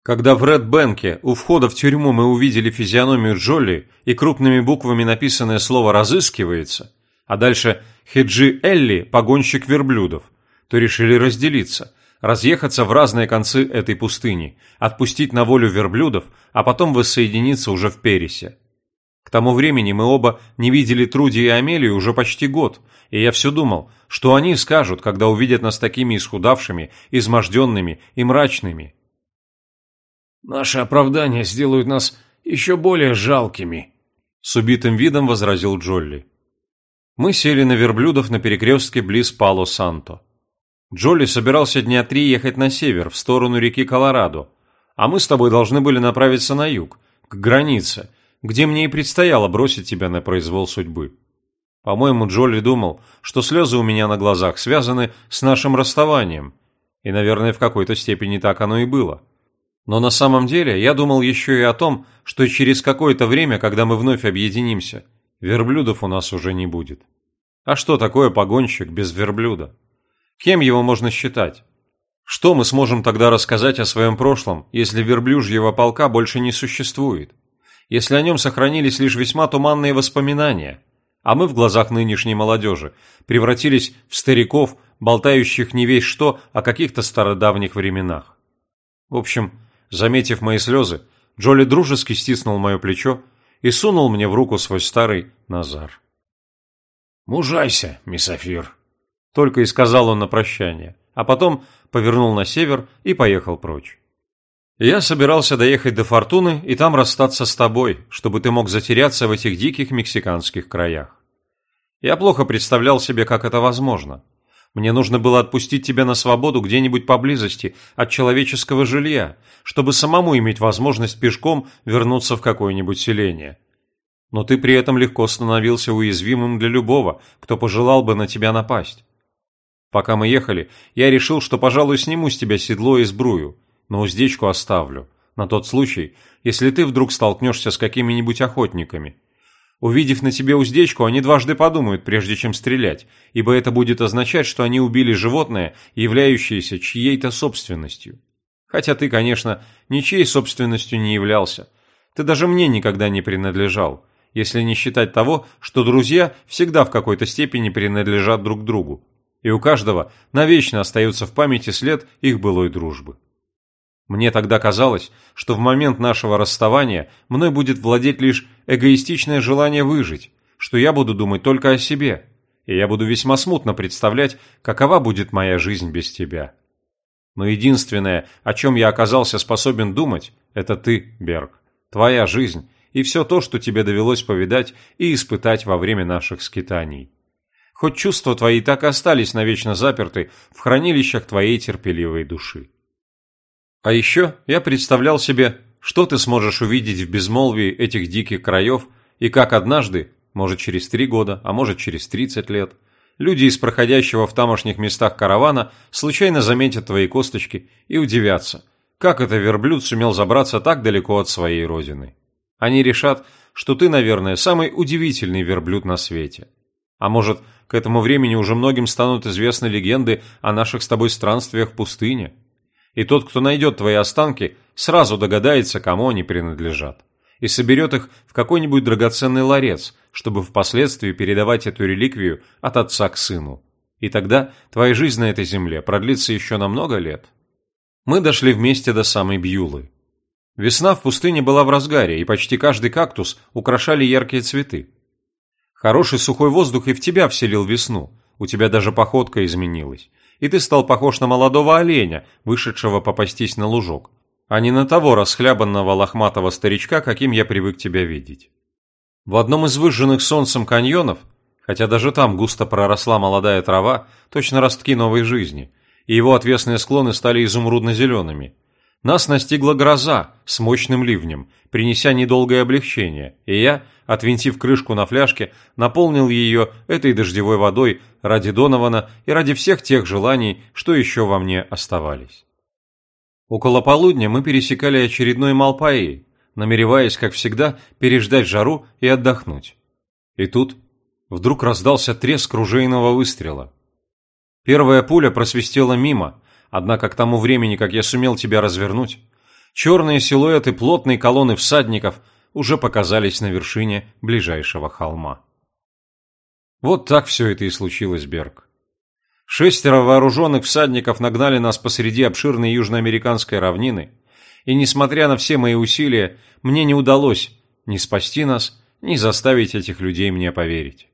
Когда в Ред-Бенке у входа в тюрьму мы увидели физиономию Джолли и крупными буквами написанное слово «разыскивается», а дальше Хиджи Элли – погонщик верблюдов, то решили разделиться, разъехаться в разные концы этой пустыни, отпустить на волю верблюдов, а потом воссоединиться уже в Пересе. К тому времени мы оба не видели Труди и Амелию уже почти год, и я все думал, что они скажут, когда увидят нас такими исхудавшими, изможденными и мрачными. «Наши оправдания сделают нас еще более жалкими», — с убитым видом возразил Джолли. Мы сели на верблюдов на перекрестке близ Пало-Санто. Джоли собирался дня три ехать на север, в сторону реки Колорадо, а мы с тобой должны были направиться на юг, к границе, где мне и предстояло бросить тебя на произвол судьбы. По-моему, Джоли думал, что слезы у меня на глазах связаны с нашим расставанием, и, наверное, в какой-то степени так оно и было. Но на самом деле я думал еще и о том, что через какое-то время, когда мы вновь объединимся, верблюдов у нас уже не будет. А что такое погонщик без верблюда? Кем его можно считать? Что мы сможем тогда рассказать о своем прошлом, если верблюжьего полка больше не существует? Если о нем сохранились лишь весьма туманные воспоминания, а мы в глазах нынешней молодежи превратились в стариков, болтающих не весь что о каких-то стародавних временах. В общем, заметив мои слезы, Джоли дружески стиснул мое плечо и сунул мне в руку свой старый Назар. «Мужайся, Мисофир», — только и сказал он на прощание, а потом повернул на север и поехал прочь. Я собирался доехать до Фортуны и там расстаться с тобой, чтобы ты мог затеряться в этих диких мексиканских краях. Я плохо представлял себе, как это возможно. Мне нужно было отпустить тебя на свободу где-нибудь поблизости от человеческого жилья, чтобы самому иметь возможность пешком вернуться в какое-нибудь селение. Но ты при этом легко становился уязвимым для любого, кто пожелал бы на тебя напасть. Пока мы ехали, я решил, что, пожалуй, сниму с тебя седло и сбрую, но уздечку оставлю, на тот случай, если ты вдруг столкнешься с какими-нибудь охотниками. Увидев на тебе уздечку, они дважды подумают, прежде чем стрелять, ибо это будет означать, что они убили животное, являющееся чьей-то собственностью. Хотя ты, конечно, ничьей собственностью не являлся. Ты даже мне никогда не принадлежал, если не считать того, что друзья всегда в какой-то степени принадлежат друг другу, и у каждого навечно остается в памяти след их былой дружбы. Мне тогда казалось, что в момент нашего расставания мной будет владеть лишь эгоистичное желание выжить, что я буду думать только о себе, и я буду весьма смутно представлять, какова будет моя жизнь без тебя. Но единственное, о чем я оказался способен думать, это ты, Берг, твоя жизнь и все то, что тебе довелось повидать и испытать во время наших скитаний. Хоть чувства твои так и остались навечно заперты в хранилищах твоей терпеливой души. А еще я представлял себе, что ты сможешь увидеть в безмолвии этих диких краев и как однажды, может через три года, а может через тридцать лет, люди из проходящего в тамошних местах каравана случайно заметят твои косточки и удивятся, как это верблюд сумел забраться так далеко от своей родины. Они решат, что ты, наверное, самый удивительный верблюд на свете. А может, к этому времени уже многим станут известны легенды о наших с тобой странствиях в пустыне – и тот, кто найдет твои останки, сразу догадается, кому они принадлежат, и соберет их в какой-нибудь драгоценный ларец, чтобы впоследствии передавать эту реликвию от отца к сыну. И тогда твоя жизнь на этой земле продлится еще на много лет. Мы дошли вместе до самой Бьюлы. Весна в пустыне была в разгаре, и почти каждый кактус украшали яркие цветы. Хороший сухой воздух и в тебя вселил весну, у тебя даже походка изменилась и ты стал похож на молодого оленя, вышедшего попастись на лужок, а не на того расхлябанного лохматого старичка, каким я привык тебя видеть. В одном из выжженных солнцем каньонов, хотя даже там густо проросла молодая трава, точно ростки новой жизни, и его отвесные склоны стали изумрудно-зелеными, нас настигла гроза с мощным ливнем, принеся недолгое облегчение, и я, отвинтив крышку на фляжке, наполнил ее этой дождевой водой ради Донована и ради всех тех желаний, что еще во мне оставались. Около полудня мы пересекали очередной Малпаи, намереваясь, как всегда, переждать жару и отдохнуть. И тут вдруг раздался треск ружейного выстрела. Первая пуля просвистела мимо, однако к тому времени, как я сумел тебя развернуть, черные силуэты плотной колонны всадников уже показались на вершине ближайшего холма. Вот так все это и случилось, Берг. Шестеро вооруженных всадников нагнали нас посреди обширной южноамериканской равнины, и, несмотря на все мои усилия, мне не удалось ни спасти нас, ни заставить этих людей мне поверить.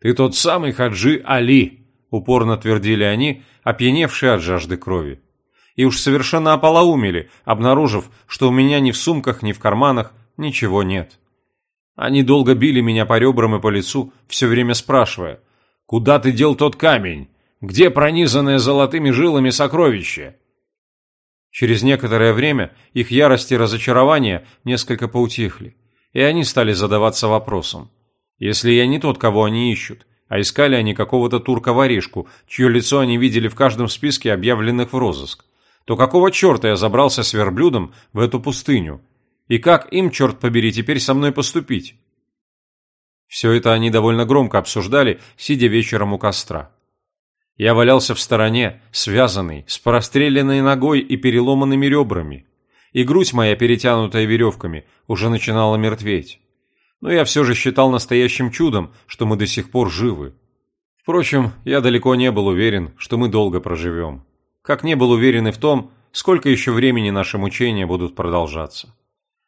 «Ты тот самый Хаджи Али», — упорно твердили они, опьяневшие от жажды крови и уж совершенно ополоумели, обнаружив, что у меня ни в сумках, ни в карманах ничего нет. Они долго били меня по ребрам и по лицу, все время спрашивая, «Куда ты дел тот камень? Где пронизанное золотыми жилами сокровище?» Через некоторое время их ярость и разочарование несколько поутихли, и они стали задаваться вопросом. Если я не тот, кого они ищут, а искали они какого-то турка-воришку, чье лицо они видели в каждом списке объявленных в розыск, то какого черта я забрался с верблюдом в эту пустыню? И как им, черт побери, теперь со мной поступить? Все это они довольно громко обсуждали, сидя вечером у костра. Я валялся в стороне, связанный, с простреленной ногой и переломанными ребрами, и грудь моя, перетянутая веревками, уже начинала мертветь. Но я все же считал настоящим чудом, что мы до сих пор живы. Впрочем, я далеко не был уверен, что мы долго проживем как не был уверен и в том, сколько еще времени наши мучения будут продолжаться.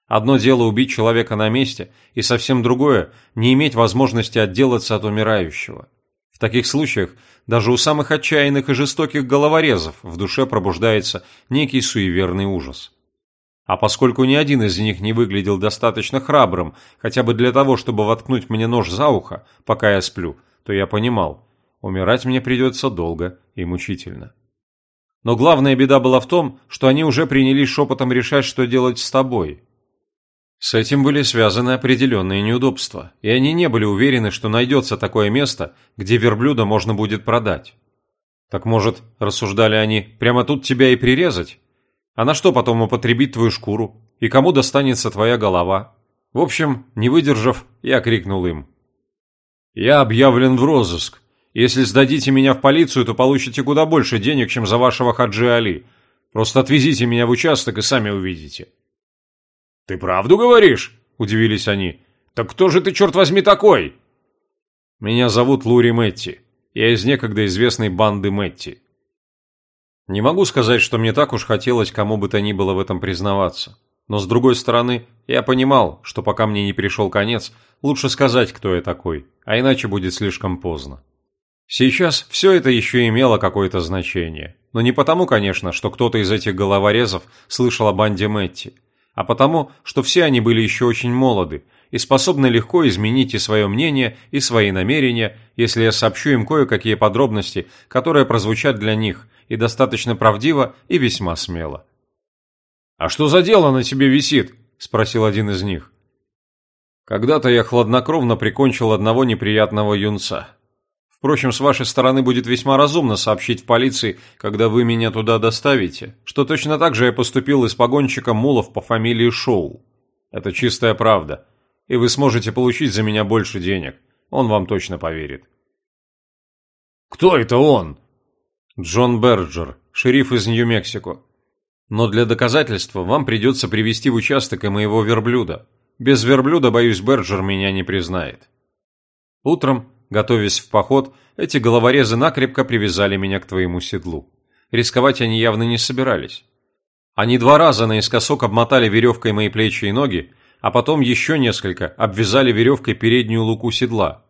Одно дело убить человека на месте, и совсем другое – не иметь возможности отделаться от умирающего. В таких случаях даже у самых отчаянных и жестоких головорезов в душе пробуждается некий суеверный ужас. А поскольку ни один из них не выглядел достаточно храбрым, хотя бы для того, чтобы воткнуть мне нож за ухо, пока я сплю, то я понимал, умирать мне придется долго и мучительно. Но главная беда была в том, что они уже принялись шепотом решать, что делать с тобой. С этим были связаны определенные неудобства, и они не были уверены, что найдется такое место, где верблюда можно будет продать. Так может, рассуждали они, прямо тут тебя и прирезать? А на что потом употребить твою шкуру? И кому достанется твоя голова? В общем, не выдержав, я крикнул им. «Я объявлен в розыск. Если сдадите меня в полицию, то получите куда больше денег, чем за вашего Хаджи Али. Просто отвезите меня в участок и сами увидите». «Ты правду говоришь?» – удивились они. «Так кто же ты, черт возьми, такой?» «Меня зовут Лури Мэтти. Я из некогда известной банды Мэтти. Не могу сказать, что мне так уж хотелось кому бы то ни было в этом признаваться. Но с другой стороны, я понимал, что пока мне не пришел конец, лучше сказать, кто я такой, а иначе будет слишком поздно. Сейчас все это еще имело какое-то значение. Но не потому, конечно, что кто-то из этих головорезов слышал о банде Мэтти, а потому, что все они были еще очень молоды и способны легко изменить и свое мнение, и свои намерения, если я сообщу им кое-какие подробности, которые прозвучат для них, и достаточно правдиво, и весьма смело. «А что за дело на тебе висит?» – спросил один из них. «Когда-то я хладнокровно прикончил одного неприятного юнца. Впрочем, с вашей стороны будет весьма разумно сообщить в полиции, когда вы меня туда доставите, что точно так же я поступил и с погонщиком мулов по фамилии Шоу. Это чистая правда, и вы сможете получить за меня больше денег. Он вам точно поверит». «Кто это он?» Джон Берджер, шериф из Нью-Мексико. Но для доказательства вам придется привести в участок и моего верблюда. Без верблюда, боюсь, Берджер меня не признает. Утром, готовясь в поход, эти головорезы накрепко привязали меня к твоему седлу. Рисковать они явно не собирались. Они два раза наискосок обмотали веревкой мои плечи и ноги, а потом еще несколько обвязали веревкой переднюю луку седла.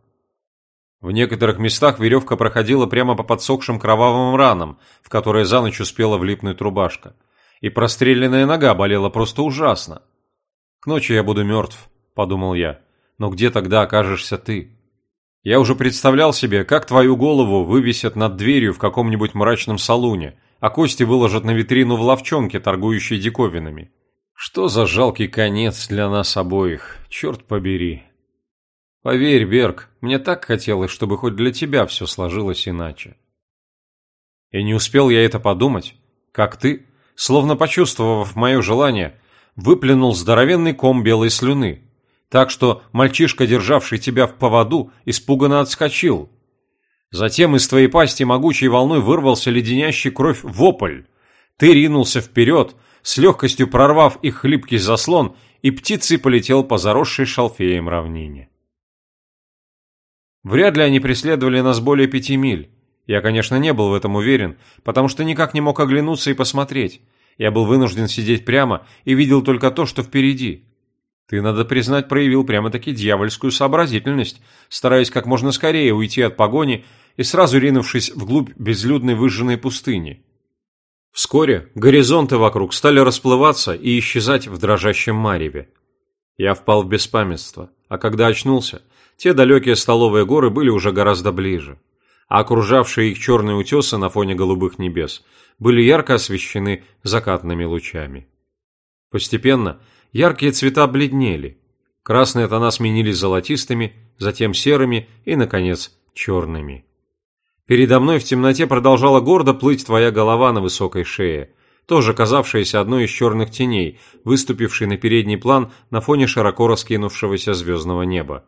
В некоторых местах веревка проходила прямо по подсохшим кровавым ранам, в которые за ночь успела влипнуть рубашка. И простреленная нога болела просто ужасно. «К ночи я буду мертв», — подумал я. «Но где тогда окажешься ты?» Я уже представлял себе, как твою голову вывесят над дверью в каком-нибудь мрачном салуне, а кости выложат на витрину в ловчонке, торгующей диковинами. Что за жалкий конец для нас обоих, черт побери. Поверь, Берг, мне так хотелось, чтобы хоть для тебя все сложилось иначе. И не успел я это подумать, как ты, словно почувствовав мое желание, выплюнул здоровенный ком белой слюны, так что мальчишка, державший тебя в поводу, испуганно отскочил. Затем из твоей пасти могучей волной вырвался леденящий кровь вопль. Ты ринулся вперед, с легкостью прорвав их хлипкий заслон, и птицей полетел по заросшей шалфеем равнине. Вряд ли они преследовали нас более пяти миль. Я, конечно, не был в этом уверен, потому что никак не мог оглянуться и посмотреть. Я был вынужден сидеть прямо и видел только то, что впереди. Ты, надо признать, проявил прямо-таки дьявольскую сообразительность, стараясь как можно скорее уйти от погони и сразу ринувшись вглубь безлюдной выжженной пустыни. Вскоре горизонты вокруг стали расплываться и исчезать в дрожащем мареве. Я впал в беспамятство, а когда очнулся, те далекие столовые горы были уже гораздо ближе, а окружавшие их черные утесы на фоне голубых небес были ярко освещены закатными лучами. Постепенно яркие цвета бледнели, красные тона сменились золотистыми, затем серыми и, наконец, черными. Передо мной в темноте продолжала гордо плыть твоя голова на высокой шее, тоже казавшаяся одной из черных теней, выступившей на передний план на фоне широко раскинувшегося звездного неба.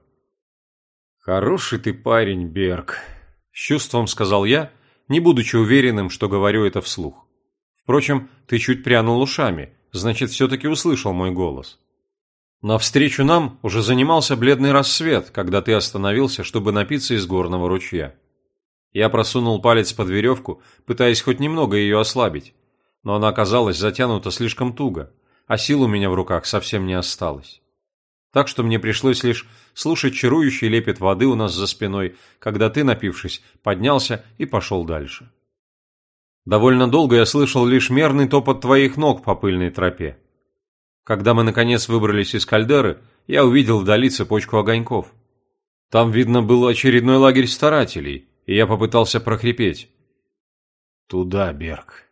«Хороший ты парень, Берг», – с чувством сказал я, не будучи уверенным, что говорю это вслух. Впрочем, ты чуть прянул ушами, значит, все-таки услышал мой голос. Навстречу нам уже занимался бледный рассвет, когда ты остановился, чтобы напиться из горного ручья. Я просунул палец под веревку, пытаясь хоть немного ее ослабить, но она оказалась затянута слишком туго, а сил у меня в руках совсем не осталось. Так что мне пришлось лишь слушать чарующий лепет воды у нас за спиной, когда ты, напившись, поднялся и пошел дальше. Довольно долго я слышал лишь мерный топот твоих ног по пыльной тропе. Когда мы, наконец, выбрались из кальдеры, я увидел вдали цепочку огоньков. Там, видно, был очередной лагерь старателей, и я попытался прохрипеть. «Туда, Берг.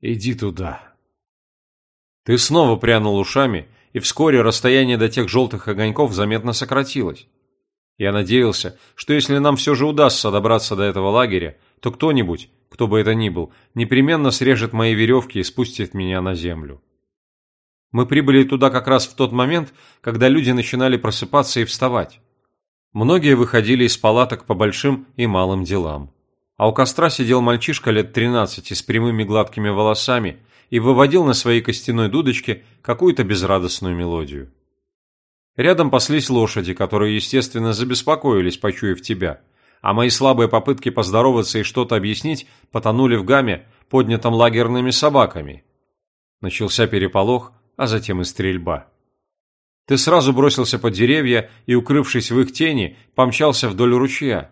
Иди туда». Ты снова прянул ушами, и вскоре расстояние до тех желтых огоньков заметно сократилось. Я надеялся, что если нам все же удастся добраться до этого лагеря, то кто-нибудь, кто бы это ни был, непременно срежет мои веревки и спустит меня на землю. Мы прибыли туда как раз в тот момент, когда люди начинали просыпаться и вставать. Многие выходили из палаток по большим и малым делам. А у костра сидел мальчишка лет 13 с прямыми гладкими волосами и выводил на своей костяной дудочке какую-то безрадостную мелодию. Рядом паслись лошади, которые, естественно, забеспокоились, почуяв тебя, а мои слабые попытки поздороваться и что-то объяснить потонули в гамме, поднятом лагерными собаками. Начался переполох, а затем и стрельба. Ты сразу бросился под деревья и, укрывшись в их тени, помчался вдоль ручья.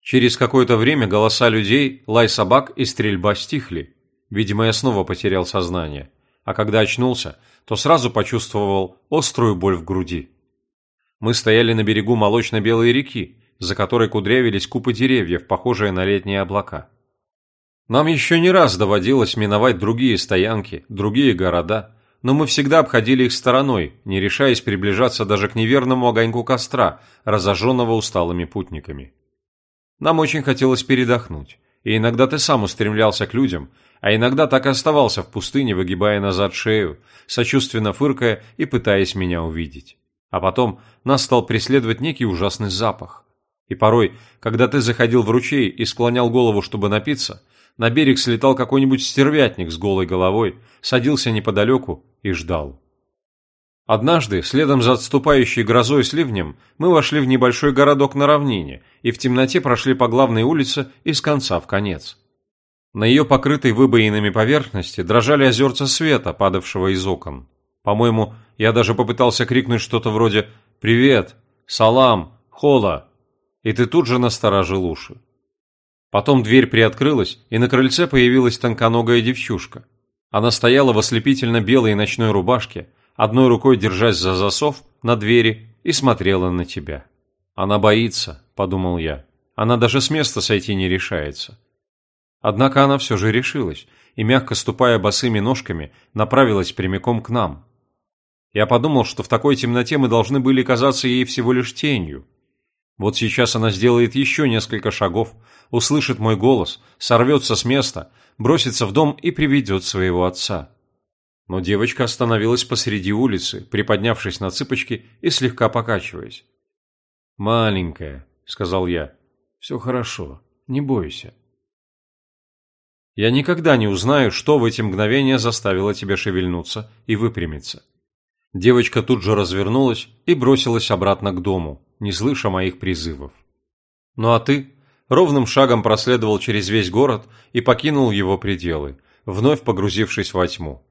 Через какое-то время голоса людей, лай собак и стрельба стихли. Видимо, я снова потерял сознание, а когда очнулся, то сразу почувствовал острую боль в груди. Мы стояли на берегу молочно-белой реки, за которой кудрявились купы деревьев, похожие на летние облака. Нам еще не раз доводилось миновать другие стоянки, другие города, но мы всегда обходили их стороной, не решаясь приближаться даже к неверному огоньку костра, разожженного усталыми путниками. Нам очень хотелось передохнуть, и иногда ты сам устремлялся к людям, а иногда так и оставался в пустыне, выгибая назад шею, сочувственно фыркая и пытаясь меня увидеть. А потом нас стал преследовать некий ужасный запах. И порой, когда ты заходил в ручей и склонял голову, чтобы напиться, на берег слетал какой-нибудь стервятник с голой головой, садился неподалеку и ждал. Однажды, следом за отступающей грозой с ливнем, мы вошли в небольшой городок на равнине и в темноте прошли по главной улице из конца в конец. На ее покрытой выбоинами поверхности дрожали озерца света, падавшего из окон. По-моему, я даже попытался крикнуть что-то вроде «Привет! Салам! Хола!» И ты тут же насторожил уши. Потом дверь приоткрылась, и на крыльце появилась тонконогая девчушка. Она стояла в ослепительно белой ночной рубашке, одной рукой держась за засов на двери и смотрела на тебя. «Она боится», — подумал я. «Она даже с места сойти не решается». Однако она все же решилась и, мягко ступая босыми ножками, направилась прямиком к нам. Я подумал, что в такой темноте мы должны были казаться ей всего лишь тенью, вот сейчас она сделает еще несколько шагов, услышит мой голос, сорвется с места, бросится в дом и приведет своего отца. Но девочка остановилась посреди улицы, приподнявшись на цыпочки и слегка покачиваясь. «Маленькая», — сказал я, — «все хорошо, не бойся». Я никогда не узнаю, что в эти мгновения заставило тебя шевельнуться и выпрямиться. Девочка тут же развернулась и бросилась обратно к дому, не слыша моих призывов. Ну а ты ровным шагом проследовал через весь город и покинул его пределы, вновь погрузившись во тьму,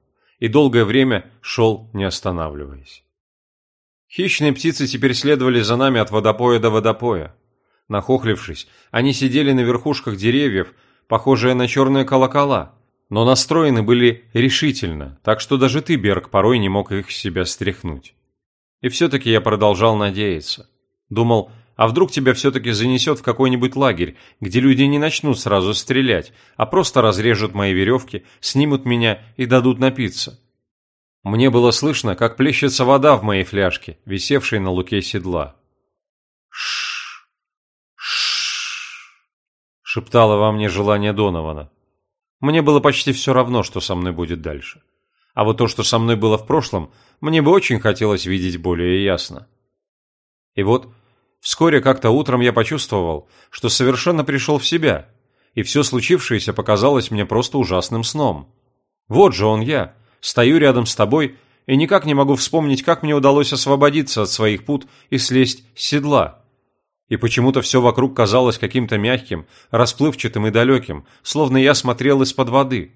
и долгое время шел, не останавливаясь. Хищные птицы теперь следовали за нами от водопоя до водопоя. Нахохлившись, они сидели на верхушках деревьев, похожие на черные колокола, но настроены были решительно, так что даже ты, Берг, порой не мог их с себя стряхнуть. И все-таки я продолжал надеяться. Думал, а вдруг тебя все-таки занесет в какой-нибудь лагерь, где люди не начнут сразу стрелять, а просто разрежут мои веревки, снимут меня и дадут напиться. Мне было слышно, как плещется вода в моей фляжке, висевшей на луке седла. Шш, шш, шептало во мне желание Донована. Мне было почти все равно, что со мной будет дальше. А вот то, что со мной было в прошлом, мне бы очень хотелось видеть более ясно. И вот Вскоре как-то утром я почувствовал, что совершенно пришел в себя, и все случившееся показалось мне просто ужасным сном. Вот же он я, стою рядом с тобой и никак не могу вспомнить, как мне удалось освободиться от своих пут и слезть с седла. И почему-то все вокруг казалось каким-то мягким, расплывчатым и далеким, словно я смотрел из-под воды.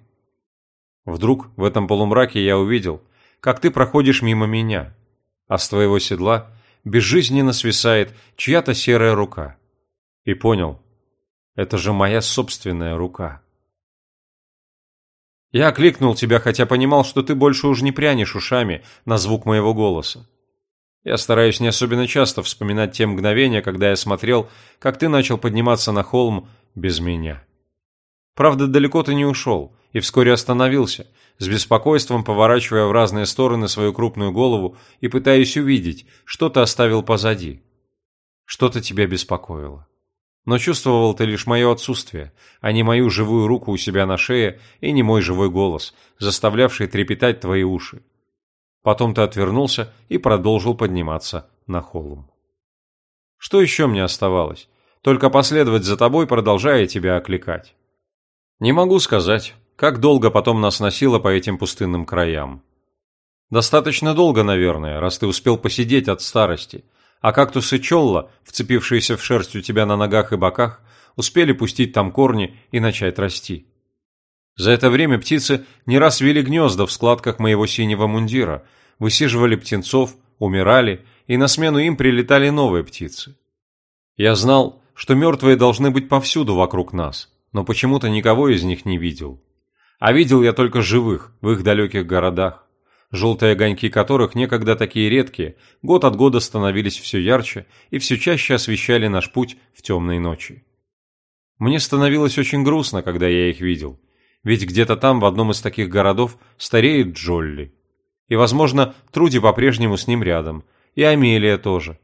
Вдруг в этом полумраке я увидел, как ты проходишь мимо меня, а с твоего седла безжизненно свисает чья-то серая рука. И понял, это же моя собственная рука. Я окликнул тебя, хотя понимал, что ты больше уж не прянешь ушами на звук моего голоса. Я стараюсь не особенно часто вспоминать те мгновения, когда я смотрел, как ты начал подниматься на холм без меня. Правда, далеко ты не ушел и вскоре остановился, с беспокойством поворачивая в разные стороны свою крупную голову и пытаясь увидеть, что ты оставил позади. Что-то тебя беспокоило. Но чувствовал ты лишь мое отсутствие, а не мою живую руку у себя на шее и не мой живой голос, заставлявший трепетать твои уши. Потом ты отвернулся и продолжил подниматься на холм. Что еще мне оставалось? Только последовать за тобой, продолжая тебя окликать. Не могу сказать, как долго потом нас носило по этим пустынным краям. Достаточно долго, наверное, раз ты успел посидеть от старости, а кактусы Чолла, вцепившиеся в шерсть у тебя на ногах и боках, успели пустить там корни и начать расти. За это время птицы не раз вели гнезда в складках моего синего мундира, высиживали птенцов, умирали, и на смену им прилетали новые птицы. Я знал, что мертвые должны быть повсюду вокруг нас, но почему-то никого из них не видел. А видел я только живых в их далеких городах, желтые огоньки которых, некогда такие редкие, год от года становились все ярче и все чаще освещали наш путь в темные ночи. Мне становилось очень грустно, когда я их видел, ведь где-то там, в одном из таких городов, стареет Джолли. И, возможно, Труди по-прежнему с ним рядом, и Амелия тоже.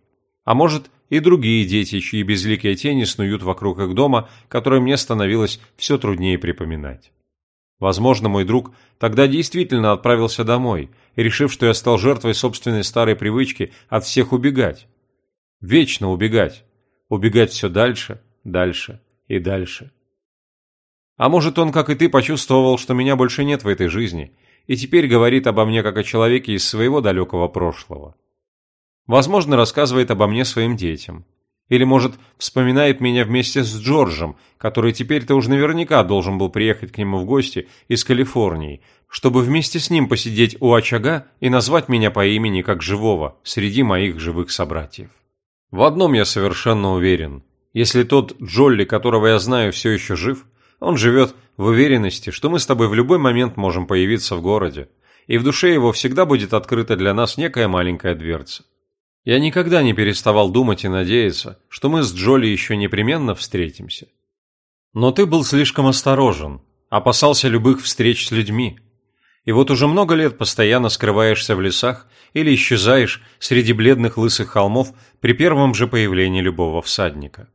А может, и другие дети, чьи безликие тени снуют вокруг их дома, которые мне становилось все труднее припоминать. Возможно, мой друг тогда действительно отправился домой, решив, что я стал жертвой собственной старой привычки от всех убегать. Вечно убегать. Убегать все дальше, дальше и дальше. А может, он, как и ты, почувствовал, что меня больше нет в этой жизни, и теперь говорит обо мне как о человеке из своего далекого прошлого. Возможно, рассказывает обо мне своим детям. Или, может, вспоминает меня вместе с Джорджем, который теперь-то уж наверняка должен был приехать к нему в гости из Калифорнии, чтобы вместе с ним посидеть у очага и назвать меня по имени как живого среди моих живых собратьев. В одном я совершенно уверен. Если тот Джолли, которого я знаю, все еще жив, он живет в уверенности, что мы с тобой в любой момент можем появиться в городе, и в душе его всегда будет открыта для нас некая маленькая дверца. Я никогда не переставал думать и надеяться, что мы с Джоли еще непременно встретимся. Но ты был слишком осторожен, опасался любых встреч с людьми. И вот уже много лет постоянно скрываешься в лесах или исчезаешь среди бледных лысых холмов при первом же появлении любого всадника.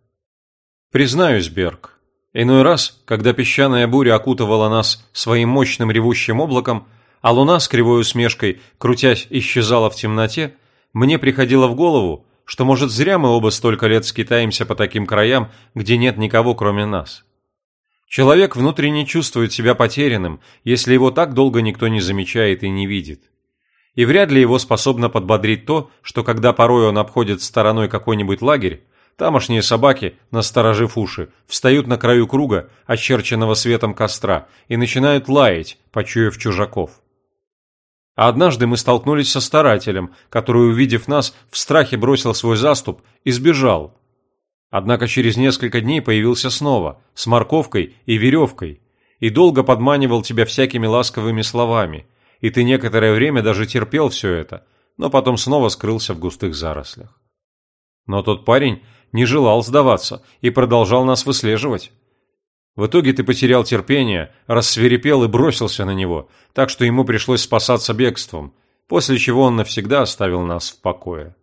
Признаюсь, Берг, Иной раз, когда песчаная буря окутывала нас своим мощным ревущим облаком, а луна с кривой усмешкой, крутясь, исчезала в темноте, мне приходило в голову, что, может, зря мы оба столько лет скитаемся по таким краям, где нет никого, кроме нас. Человек внутренне чувствует себя потерянным, если его так долго никто не замечает и не видит. И вряд ли его способно подбодрить то, что когда порой он обходит стороной какой-нибудь лагерь, Тамошние собаки, насторожив уши, встают на краю круга, очерченного светом костра, и начинают лаять, почуяв чужаков. А однажды мы столкнулись со старателем, который, увидев нас, в страхе бросил свой заступ и сбежал. Однако через несколько дней появился снова, с морковкой и веревкой, и долго подманивал тебя всякими ласковыми словами, и ты некоторое время даже терпел все это, но потом снова скрылся в густых зарослях. Но тот парень не желал сдаваться и продолжал нас выслеживать. В итоге ты потерял терпение, рассверепел и бросился на него, так что ему пришлось спасаться бегством, после чего он навсегда оставил нас в покое.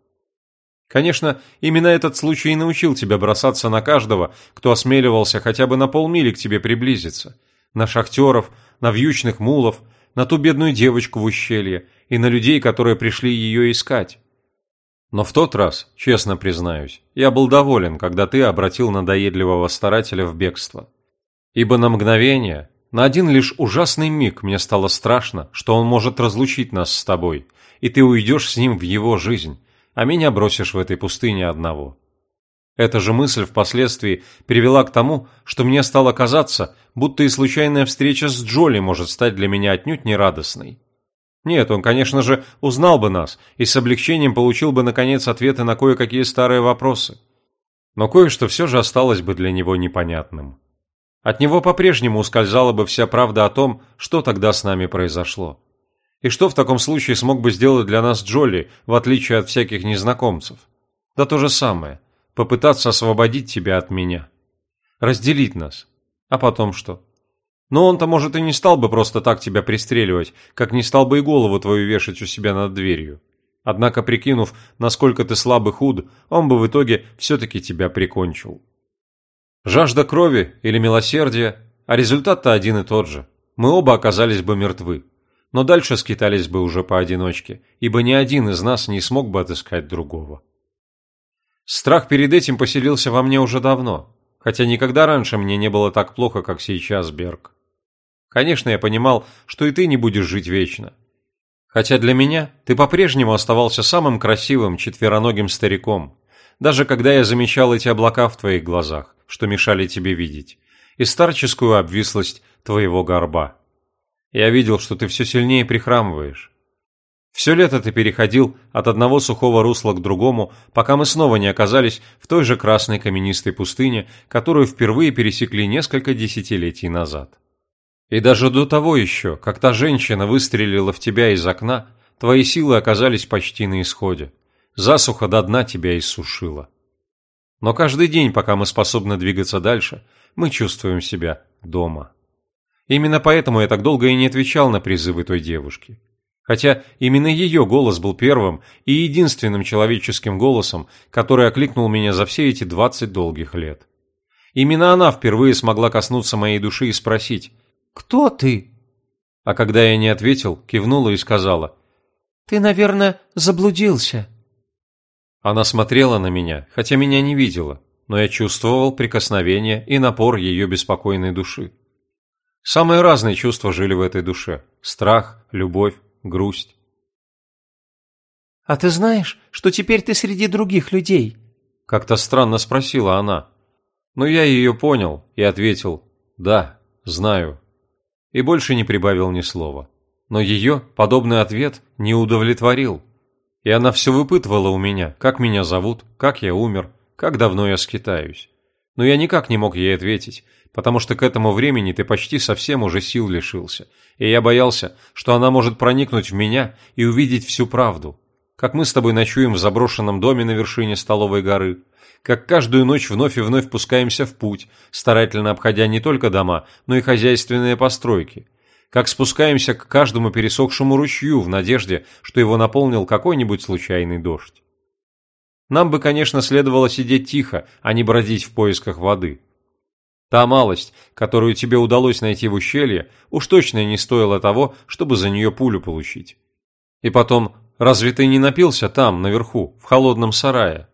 Конечно, именно этот случай и научил тебя бросаться на каждого, кто осмеливался хотя бы на полмили к тебе приблизиться. На шахтеров, на вьючных мулов, на ту бедную девочку в ущелье и на людей, которые пришли ее искать. Но в тот раз, честно признаюсь, я был доволен, когда ты обратил надоедливого старателя в бегство. Ибо на мгновение, на один лишь ужасный миг мне стало страшно, что он может разлучить нас с тобой, и ты уйдешь с ним в его жизнь, а меня бросишь в этой пустыне одного. Эта же мысль впоследствии привела к тому, что мне стало казаться, будто и случайная встреча с Джоли может стать для меня отнюдь нерадостной. Нет, он, конечно же, узнал бы нас и с облегчением получил бы, наконец, ответы на кое-какие старые вопросы. Но кое-что все же осталось бы для него непонятным. От него по-прежнему ускользала бы вся правда о том, что тогда с нами произошло. И что в таком случае смог бы сделать для нас Джоли, в отличие от всяких незнакомцев? Да то же самое попытаться освободить тебя от меня. Разделить нас. А потом что? Но он-то, может, и не стал бы просто так тебя пристреливать, как не стал бы и голову твою вешать у себя над дверью. Однако, прикинув, насколько ты слаб и худ, он бы в итоге все-таки тебя прикончил. Жажда крови или милосердия, а результат-то один и тот же. Мы оба оказались бы мертвы. Но дальше скитались бы уже поодиночке, ибо ни один из нас не смог бы отыскать другого. Страх перед этим поселился во мне уже давно, хотя никогда раньше мне не было так плохо, как сейчас, Берг. Конечно, я понимал, что и ты не будешь жить вечно. Хотя для меня ты по-прежнему оставался самым красивым четвероногим стариком, даже когда я замечал эти облака в твоих глазах, что мешали тебе видеть, и старческую обвислость твоего горба. Я видел, что ты все сильнее прихрамываешь, все лето ты переходил от одного сухого русла к другому, пока мы снова не оказались в той же красной каменистой пустыне, которую впервые пересекли несколько десятилетий назад. И даже до того еще, как та женщина выстрелила в тебя из окна, твои силы оказались почти на исходе. Засуха до дна тебя иссушила. Но каждый день, пока мы способны двигаться дальше, мы чувствуем себя дома. Именно поэтому я так долго и не отвечал на призывы той девушки хотя именно ее голос был первым и единственным человеческим голосом, который окликнул меня за все эти двадцать долгих лет. Именно она впервые смогла коснуться моей души и спросить «Кто ты?». А когда я не ответил, кивнула и сказала «Ты, наверное, заблудился». Она смотрела на меня, хотя меня не видела, но я чувствовал прикосновение и напор ее беспокойной души. Самые разные чувства жили в этой душе – страх, любовь, грусть. «А ты знаешь, что теперь ты среди других людей?» Как-то странно спросила она. Но я ее понял и ответил «Да, знаю». И больше не прибавил ни слова. Но ее подобный ответ не удовлетворил. И она все выпытывала у меня, как меня зовут, как я умер, как давно я скитаюсь. Но я никак не мог ей ответить, потому что к этому времени ты почти совсем уже сил лишился, и я боялся, что она может проникнуть в меня и увидеть всю правду. Как мы с тобой ночуем в заброшенном доме на вершине столовой горы, как каждую ночь вновь и вновь пускаемся в путь, старательно обходя не только дома, но и хозяйственные постройки, как спускаемся к каждому пересохшему ручью в надежде, что его наполнил какой-нибудь случайный дождь. Нам бы, конечно, следовало сидеть тихо, а не бродить в поисках воды. Та малость, которую тебе удалось найти в ущелье, уж точно не стоила того, чтобы за нее пулю получить. И потом, разве ты не напился там, наверху, в холодном сарае?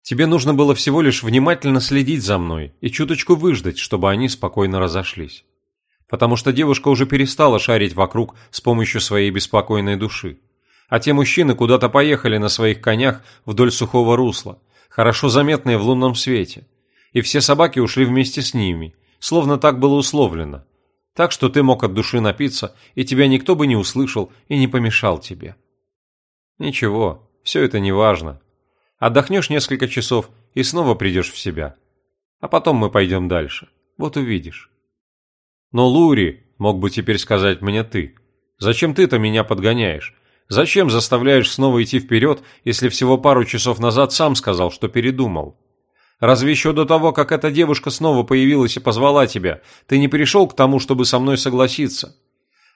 Тебе нужно было всего лишь внимательно следить за мной и чуточку выждать, чтобы они спокойно разошлись. Потому что девушка уже перестала шарить вокруг с помощью своей беспокойной души. А те мужчины куда-то поехали на своих конях вдоль сухого русла, хорошо заметные в лунном свете и все собаки ушли вместе с ними, словно так было условлено. Так что ты мог от души напиться, и тебя никто бы не услышал и не помешал тебе. Ничего, все это не важно. Отдохнешь несколько часов и снова придешь в себя. А потом мы пойдем дальше. Вот увидишь. Но Лури, мог бы теперь сказать мне ты, зачем ты-то меня подгоняешь? Зачем заставляешь снова идти вперед, если всего пару часов назад сам сказал, что передумал? Разве еще до того, как эта девушка снова появилась и позвала тебя, ты не пришел к тому, чтобы со мной согласиться?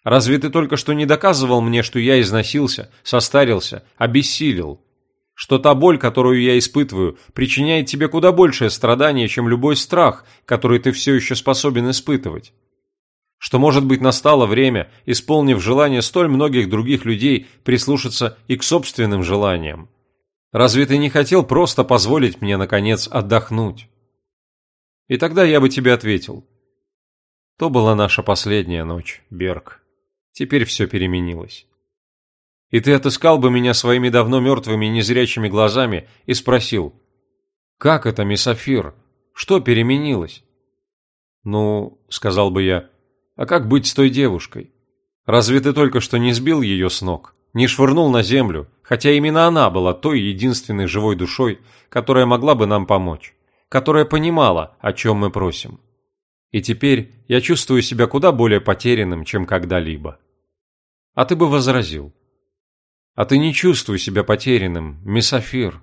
Разве ты только что не доказывал мне, что я износился, состарился, обессилел? Что та боль, которую я испытываю, причиняет тебе куда большее страдание, чем любой страх, который ты все еще способен испытывать? Что, может быть, настало время, исполнив желание столь многих других людей, прислушаться и к собственным желаниям? Разве ты не хотел просто позволить мне, наконец, отдохнуть? И тогда я бы тебе ответил. То была наша последняя ночь, Берг. Теперь все переменилось. И ты отыскал бы меня своими давно мертвыми незрячими глазами и спросил, Как это, Мисафир? Что переменилось? Ну, сказал бы я, а как быть с той девушкой? Разве ты только что не сбил ее с ног, не швырнул на землю, хотя именно она была той единственной живой душой, которая могла бы нам помочь, которая понимала, о чем мы просим. И теперь я чувствую себя куда более потерянным, чем когда-либо. А ты бы возразил. А ты не чувствуй себя потерянным, Мисафир.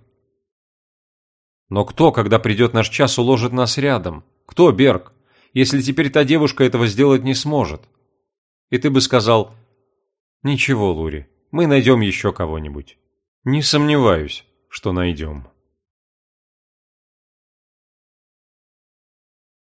Но кто, когда придет наш час, уложит нас рядом? Кто, Берг? Если теперь та девушка этого сделать не сможет? И ты бы сказал, «Ничего, Лури, мы найдем еще кого-нибудь». Не сомневаюсь, что найдем.